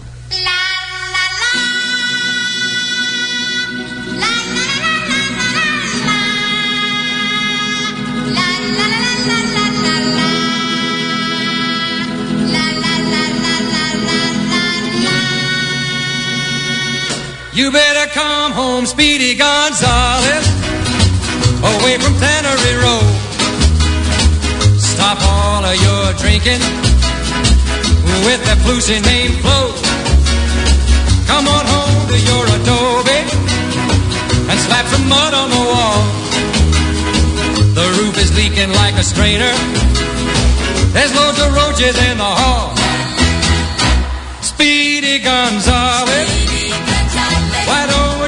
You better come home, Speedy Gonzales, away from Tannery Road. Stop all of your drinking with that flusy name Flo. Come on home to your adobe and slap some mud on the wall. The roof is leaking like a strainer. There's loads of roaches in the hall. Speedy Gonzales.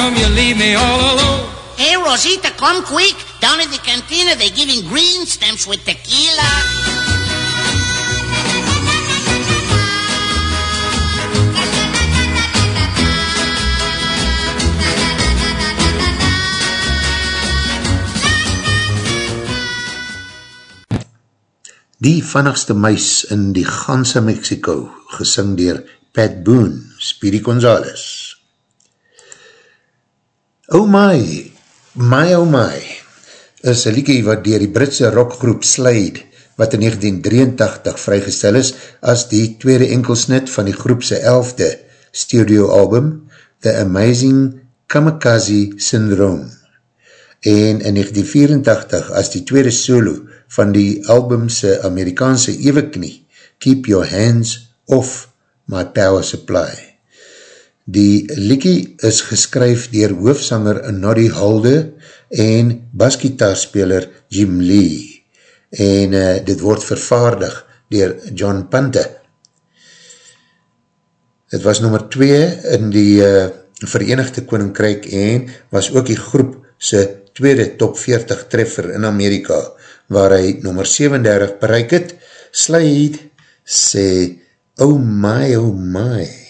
Come you leave me all alone? Hey, Rosita, come quick. Down at the cantina, they're giving green stamps with tequila. Die vannigste muis in die ganse Mexico, gesing dier Pat Boone, Speedy Gonzales. Oh my, my oh my, is een liekie wat dier die Britse rockgroep Slide, wat in 1983 vrygestel is, as die tweede enkelsnit van die groepse elfde studio album, The Amazing Kamikaze Syndrome. En in 1984 as die tweede solo van die albumse Amerikaanse eweknie, Keep Your Hands Off My Power Supply. Die liekie is geskryf dier hoofsanger Noddy Halde en basgitaarspeler Jim Lee en uh, dit word vervaardig dier John Pante. Het was nummer 2 in die uh, Verenigde Koninkryk en was ook die groep sy tweede top 40 treffer in Amerika waar hy nummer 37 bereik het, Slide sê, oh my, oh my.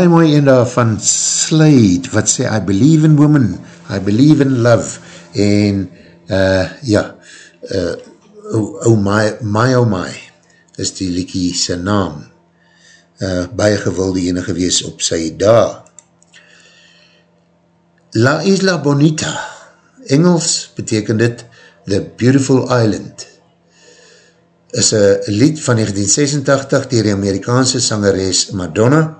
Baie mooi een daar van Slade, wat sê, I believe in women, I believe in love, en uh, ja, uh, oh, oh my, my oh my, is die liekie sy naam, uh, baie gewilde ene gewees op sy daar. La Isla Bonita, Engels beteken dit The Beautiful Island, is een lied van 1986 dier die Amerikaanse sangeres Madonna,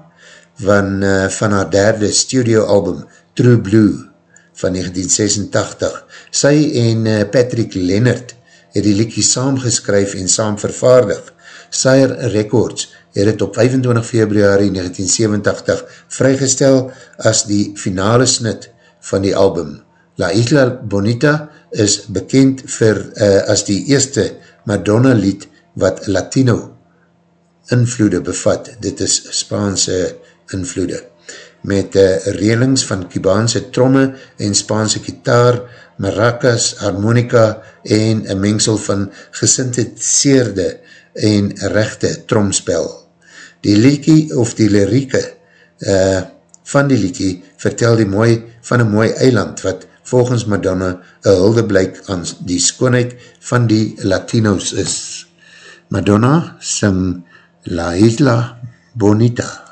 van, uh, van haar derde studio album True Blue van 1986. Sy en uh, Patrick Leonard het die liedje saam geskryf en saam vervaardig. Sire Records het het op 25 februari 1987 vrygestel as die finale snit van die album. La Isla Bonita is bekend vir, uh, as die eerste Madonna lied wat Latino invloede bevat. Dit is Spaanse invloede. Met uh, relings van Kubaanse tromme en Spaanse gitaar, maracas, harmonica en een mengsel van gesintetiseerde en rechte tromspel. Die liekie of die lirieke uh, van die liekie vertel die mooi van een mooi eiland wat volgens Madonna een hulde blyk aan die skoonheid van die Latino's is. Madonna sing La Isla Bonita.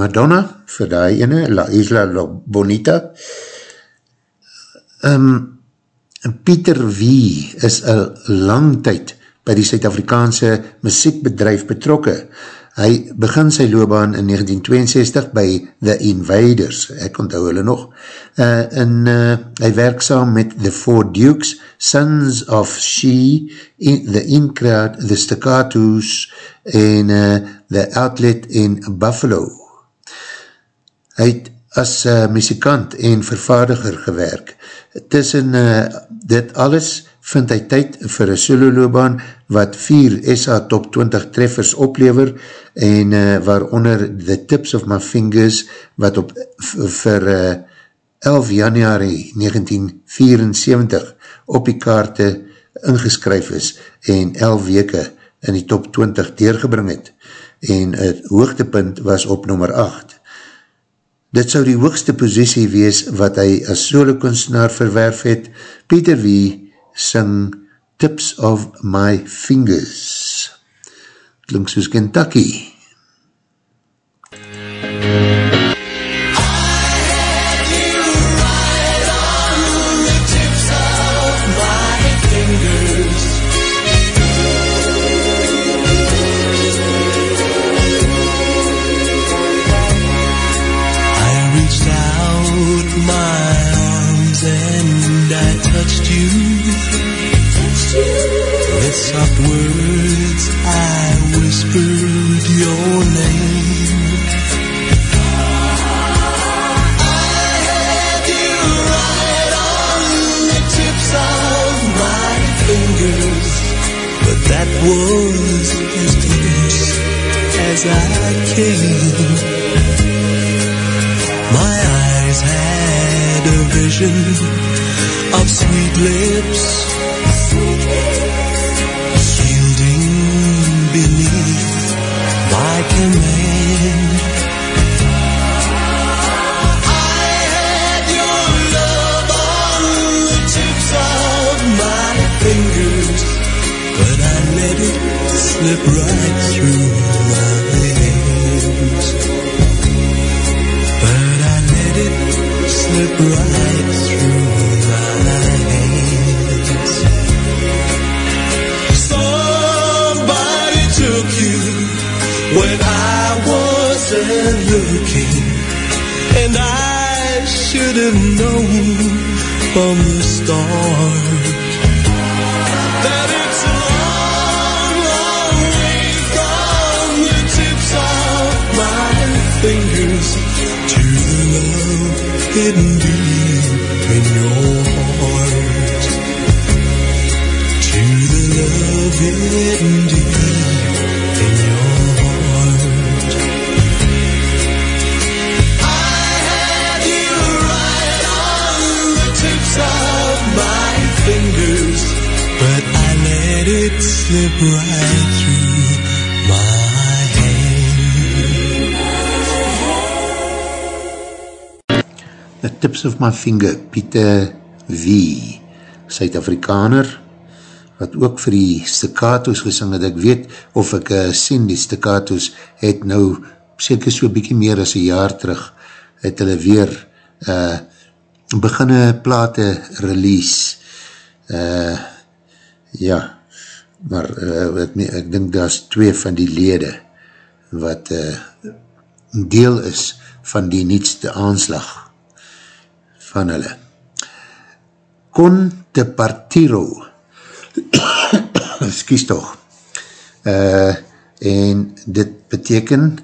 Madonna vir die ene, La Isla La Bonita. Um, Pieter Wie is een lang tyd by die Suid-Afrikaanse muziekbedrijf betrokke. Hy begin sy loopbaan in 1962 by The Invaders, ek onthou hulle nog, uh, en uh, hy werk saam met The Four Dukes, Sons of She, in, The In-Crowd, The Staccato's en uh, The Outlet in Buffalo. Hy het as uh, muzikant en vervaardiger gewerk. Tussen uh, dit alles vind hy tyd vir een solo loopbaan wat vier SA top 20 treffers oplever en uh, waaronder The Tips of My Fingers wat op vir uh, 11 januari 1974 op die kaarte ingeskryf is en 11 weke in die top 20 deurgebring het en het hoogtepunt was op nummer 8. Dit sou die hoogste posiesie wees wat hy as solo kunstenaar verwerf het. Peter Wie sing Tips of My Fingers. Klink soos Kentucky. My Finger, Pieter Wie, Suid-Afrikaner, wat ook vir die staccatos gesing het, ek weet of ek uh, sien die staccatos het nou seker so bykie meer as een jaar terug, het hulle weer uh, beginne plate release. Uh, ja, maar uh, ek, ek dink daar is twee van die lede wat uh, deel is van die nietste aanslag van hulle. Con te partiro (coughs) excuse toch uh, en dit beteken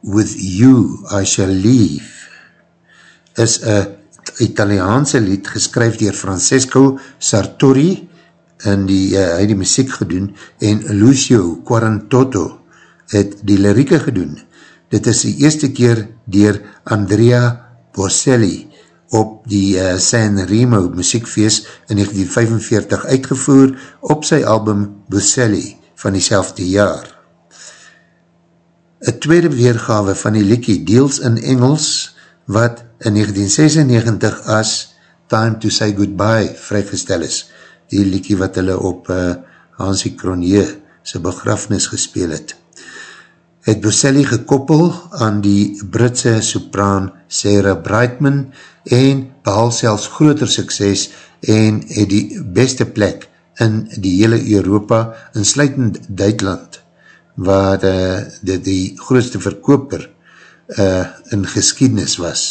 with you I shall leave is een Italiaanse lied geskryf dier Francesco Sartori en die, uh, hy die muziek gedoen en Lucio Quarantotto het die lirieke gedoen. Dit is die eerste keer dier Andrea Bocelli op die uh, San Remo muziekfeest in 1945 uitgevoer op sy album Bocelli van die selfde jaar. Een tweede weergawe van die liekie deels in Engels wat in 1996 as Time to Say Goodbye vrygestel is. Die liekie wat hulle op uh, Hansie Cronje sy begrafnis gespeel het. Het Boselli gekoppel aan die Britse sopraan Sarah Brightman en behal selfs groter sukses en het die beste plek in die hele Europa, insluitend Duitsland, waar uh, die, die grootste verkoper uh, in geskiednis was.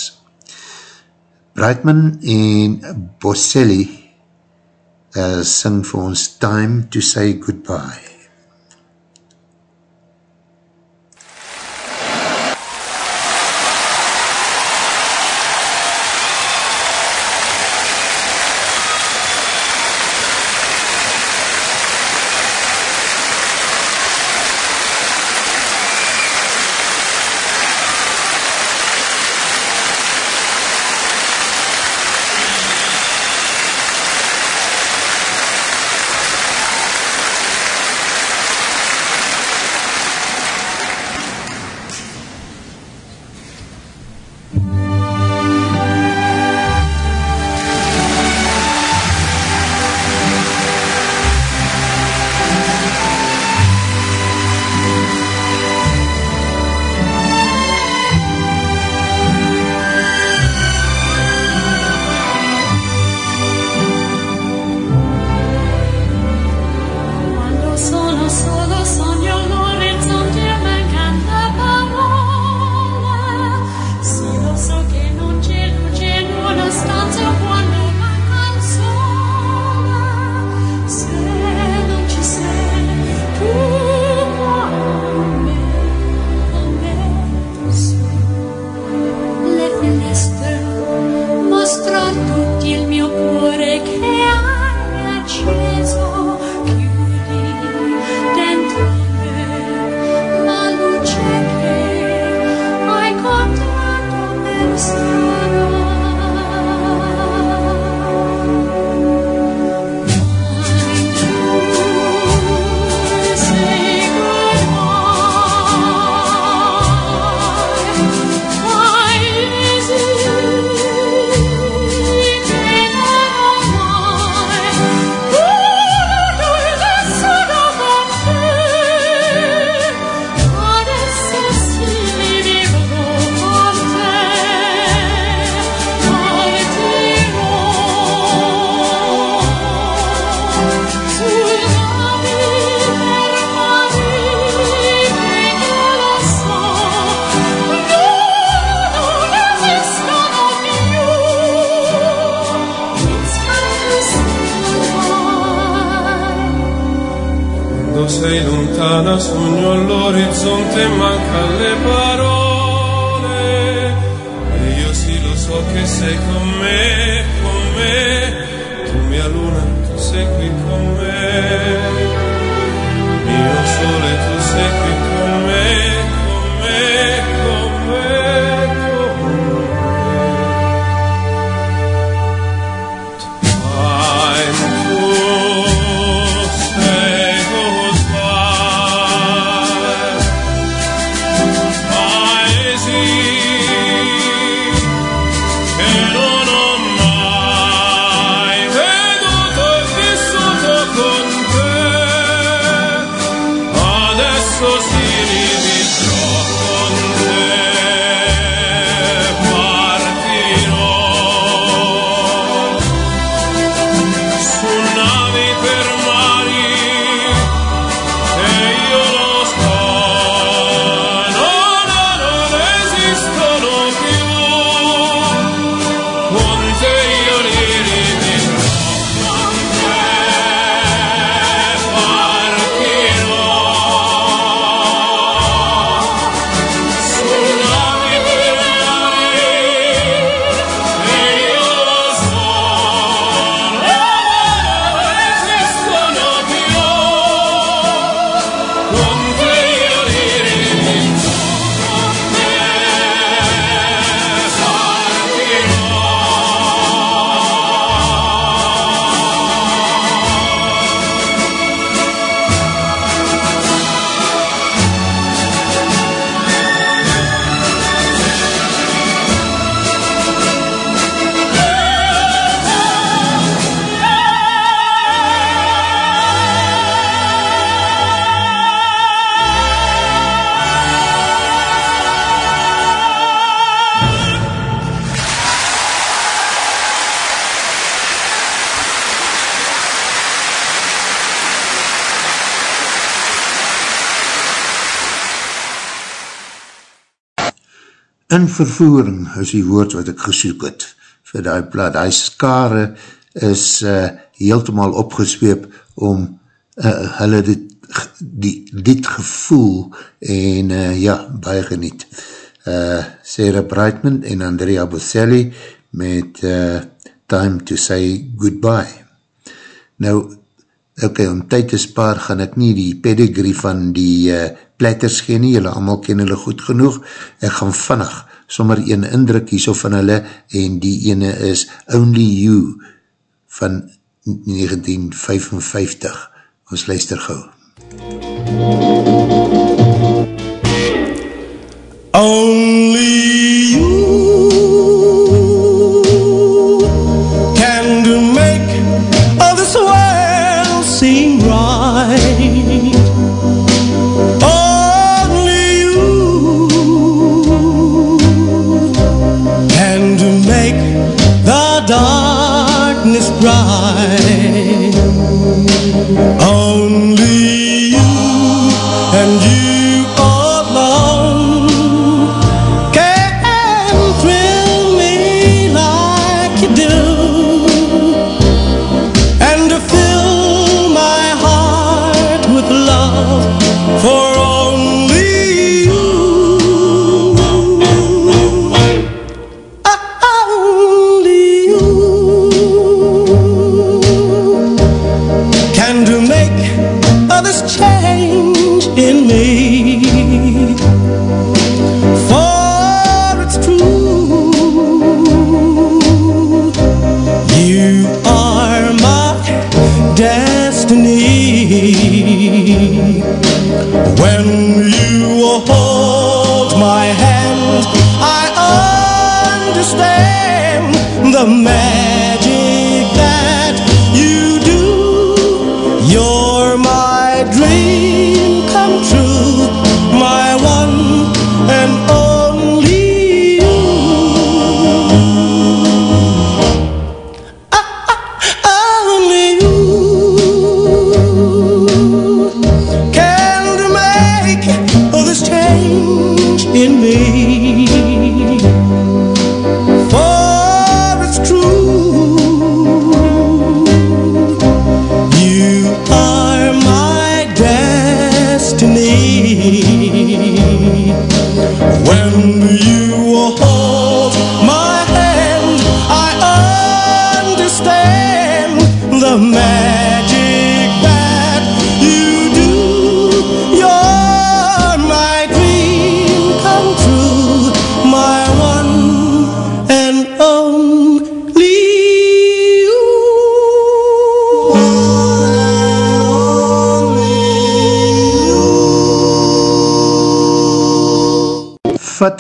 Brightman en Boselli uh, sing vir ons Time to Say Goodbye. In vervoering is die woord wat ek gesoek het vir die plaat. Die skare is uh, heeltemaal opgesweep om uh, hulle dit, die, dit gevoel en uh, ja, baie geniet. Uh, Sarah Brightman en Andrea Bocelli met uh, Time to Say Goodbye. Nou, ok, om tyd te spaar gaan ek nie die pedigree van die uh, platters gee nie, julle allemaal ken hulle goed genoeg, ek gaan vannig sommer een indruk hier so van hulle, en die ene is Only You van 1955, ons luister gauw. Only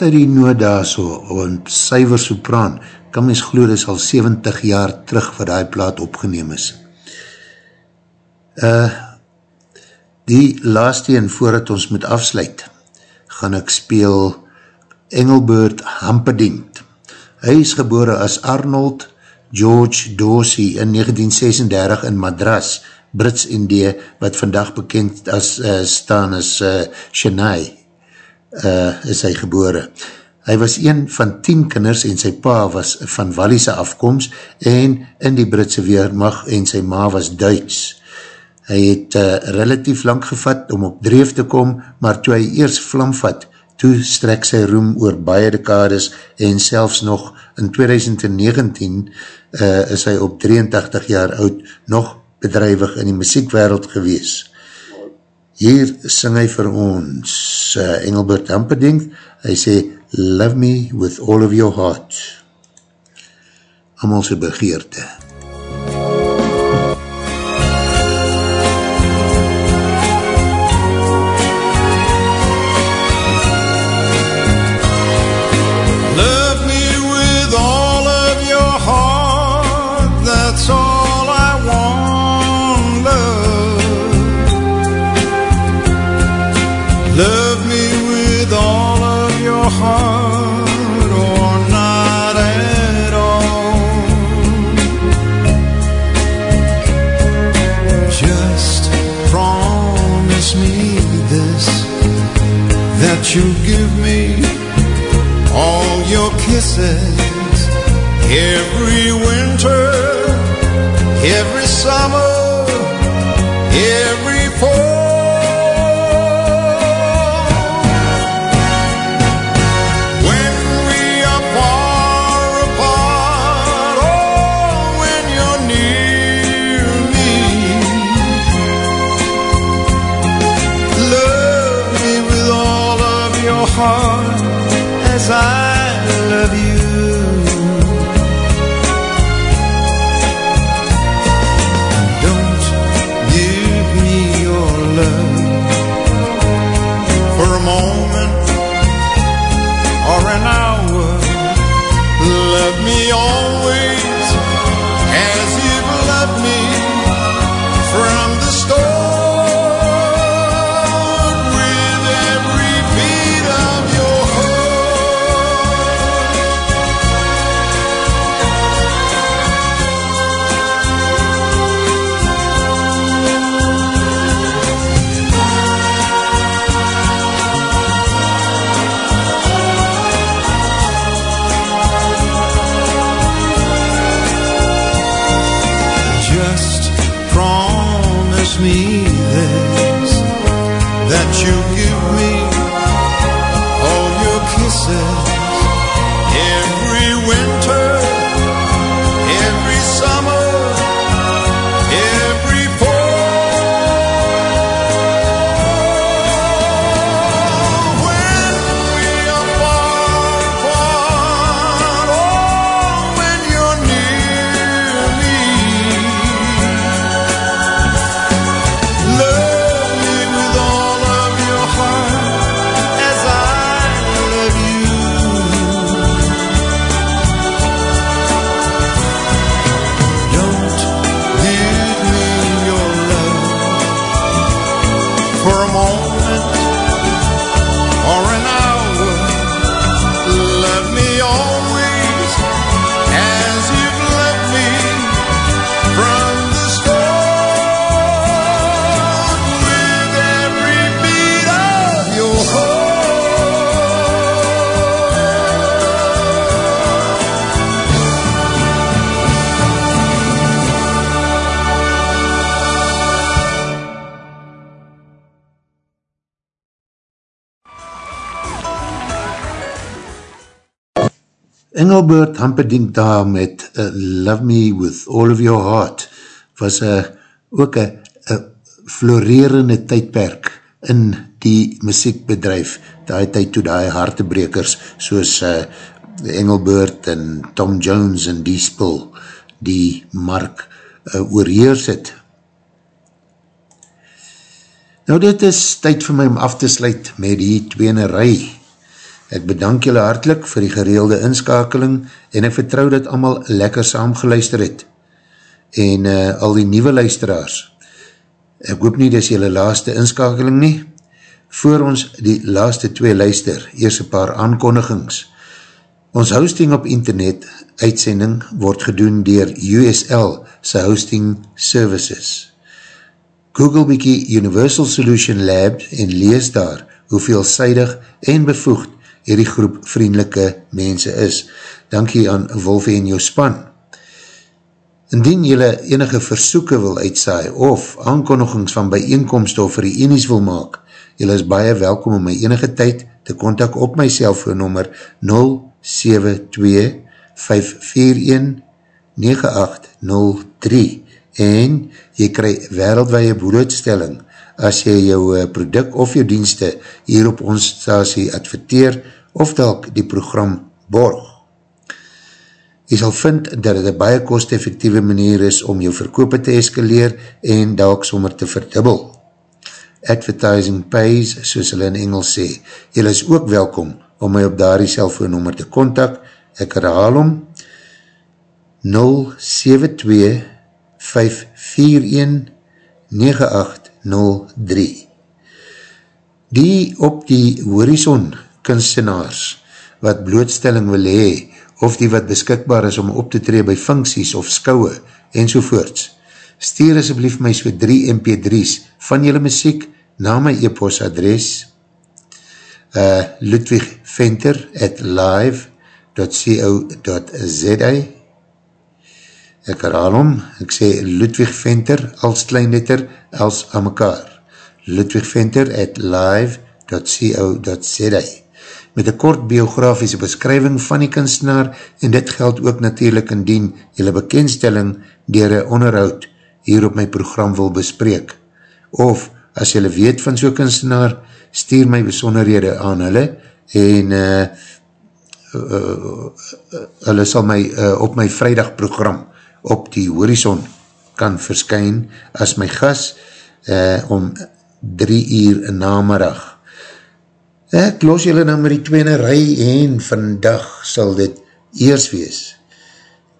nood daar so, want syver sopraan, kan mens geloof, is al 70 jaar terug wat die plaat opgeneem is. Uh, die laatste en voordat ons moet afsluit, gaan ek speel Engelbert Hampedingt. Hy is gebore as Arnold George Dorsey in 1936 in Madras, Brits-Indie, wat vandag bekend as uh, staan as uh, Chennai uh, is hy gebore. Hy was een van tien kinders en sy pa was van Walliese afkomst en in die Britse Weermacht en sy ma was Duits. Hy het uh, relatief lang gevat om op dreef te kom, maar toe hy eers vlam vat, toe strek sy roem oor baie dekades en selfs nog in 2019 uh, is hy op 83 jaar oud nog bedrijwig in die muziekwereld gewees. Hier sing hy vir ons uh, Engelbert Amperding, hy sê, Love me with all of your heart. Amal sy begeerte. you summer, every fall. When we are far apart, oh, when you're near me, love me with all of your heart as I love you. now. Engelbert Hamperdink daar met uh, Love Me With All of Your Heart was uh, ook een florerende tydperk in die muziekbedrijf die tyd toe die hartebrekers soos uh, Engelbert en Tom Jones en die spul die mark uh, oorheers het. Nou dit is tyd vir my om af te sluit met die tweene rij. Ek bedank julle hartlik vir die gereelde inskakeling en ek vertrou dat allemaal lekker saam geluister het. En uh, al die nieuwe luisteraars, ek hoop nie dis julle laaste inskakeling nie. Voor ons die laaste twee luister, eers een paar aankondigings. Ons hosting op internet uitsending word gedoen dier USL sy hosting services. Google bykie Universal Solution Lab en lees daar hoe veelzijdig en bevoegd hierdie groep vriendelike mense is. Dankie aan Wolfie en jou span. Indien jylle enige versoeken wil uitsaai of aankondigings van bijeenkomst of reenies wil maak, jylle is baie welkom om my enige tyd te kontak op my cellfoonnummer 072-541-9803 en jy krij wereldwaie blootstelling as jy jou eh, product of jou dienste hier op ons stasie adverteer of dalk die program borg. Jy sal vind dat het een baie kost-effectieve manier is om jou verkoop te eskaleer en dalk sommer te verdubbel. Advertising pays, soos hulle in Engels sê. Jy is ook welkom om my op daar die cellfoonnummer te kontak. Ek herhaal om 072-541-9803 Die op die horizon kunstenaars wat blootstelling wil hee of die wat beskikbaar is om op te tree by funksies of skouwe enzovoorts. Stuur asblief my so 3 mp3's van jylle muziek na my e-post adres uh, Ludwig Venter at live live.co.za Ek herhaal om, ek sê Ludwig Venter, als kleinletter, als aan mekaar. Ludwig Venter at live.co.za Met een kort biografiese beskrywing van die kunstenaar en dit geld ook natuurlijk indien jylle bekendstelling dier een onderhoud hier op my program wil bespreek. Of, as jylle weet van so'n kunstenaar, stuur my besonderhede aan hulle en uh, uh, hulle sal my uh, op my vrijdagprogram op die horizon kan verskyn as my gas uh, om drie uur namerig. Ek los julle nou met die tweene rij en vandag sal dit eers wees.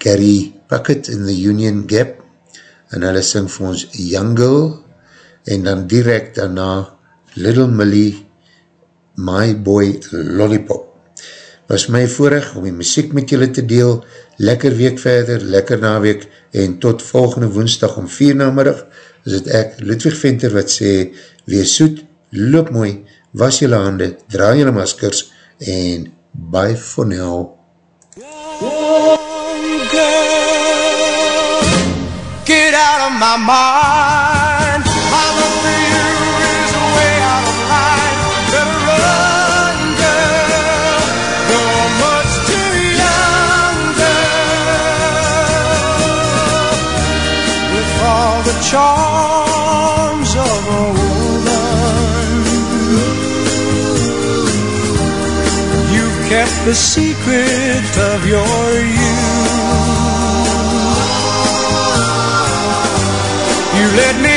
Carrie Puckett in the Union Gap en hulle sing vir ons Young Girl en dan direct daarna Little Millie My Boy Lollipop was my voorig om die muziek met julle te deel, lekker week verder, lekker naweek, en tot volgende woensdag om vier namiddag, is het ek, Ludwig Venter, wat sê, wees soet, loop mooi, was julle hande, draai julle maskers, en bye for now. Get out of my mind. The secret of your youth. You led me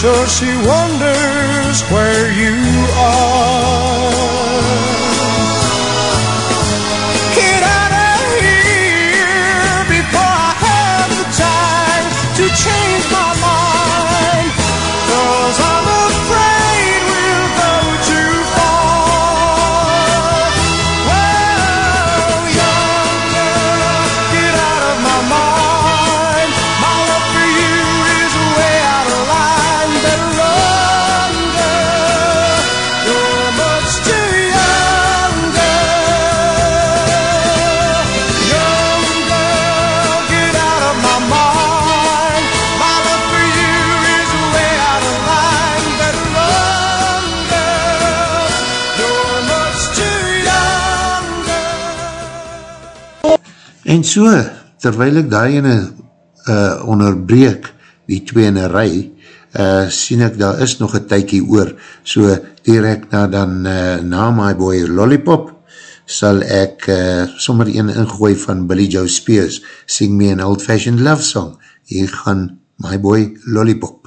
sure she wonders where you En so, terwijl ek daar ene uh, onderbreek, die twee in een rij, uh, sien ek daar is nog een tykie oor, so direct na dan uh, na My Boy Lollipop, sal ek uh, sommer een ingooi van Billy Joe Spears, Sing Me an Old Fashioned Love Song, hier gaan My Boy Lollipop.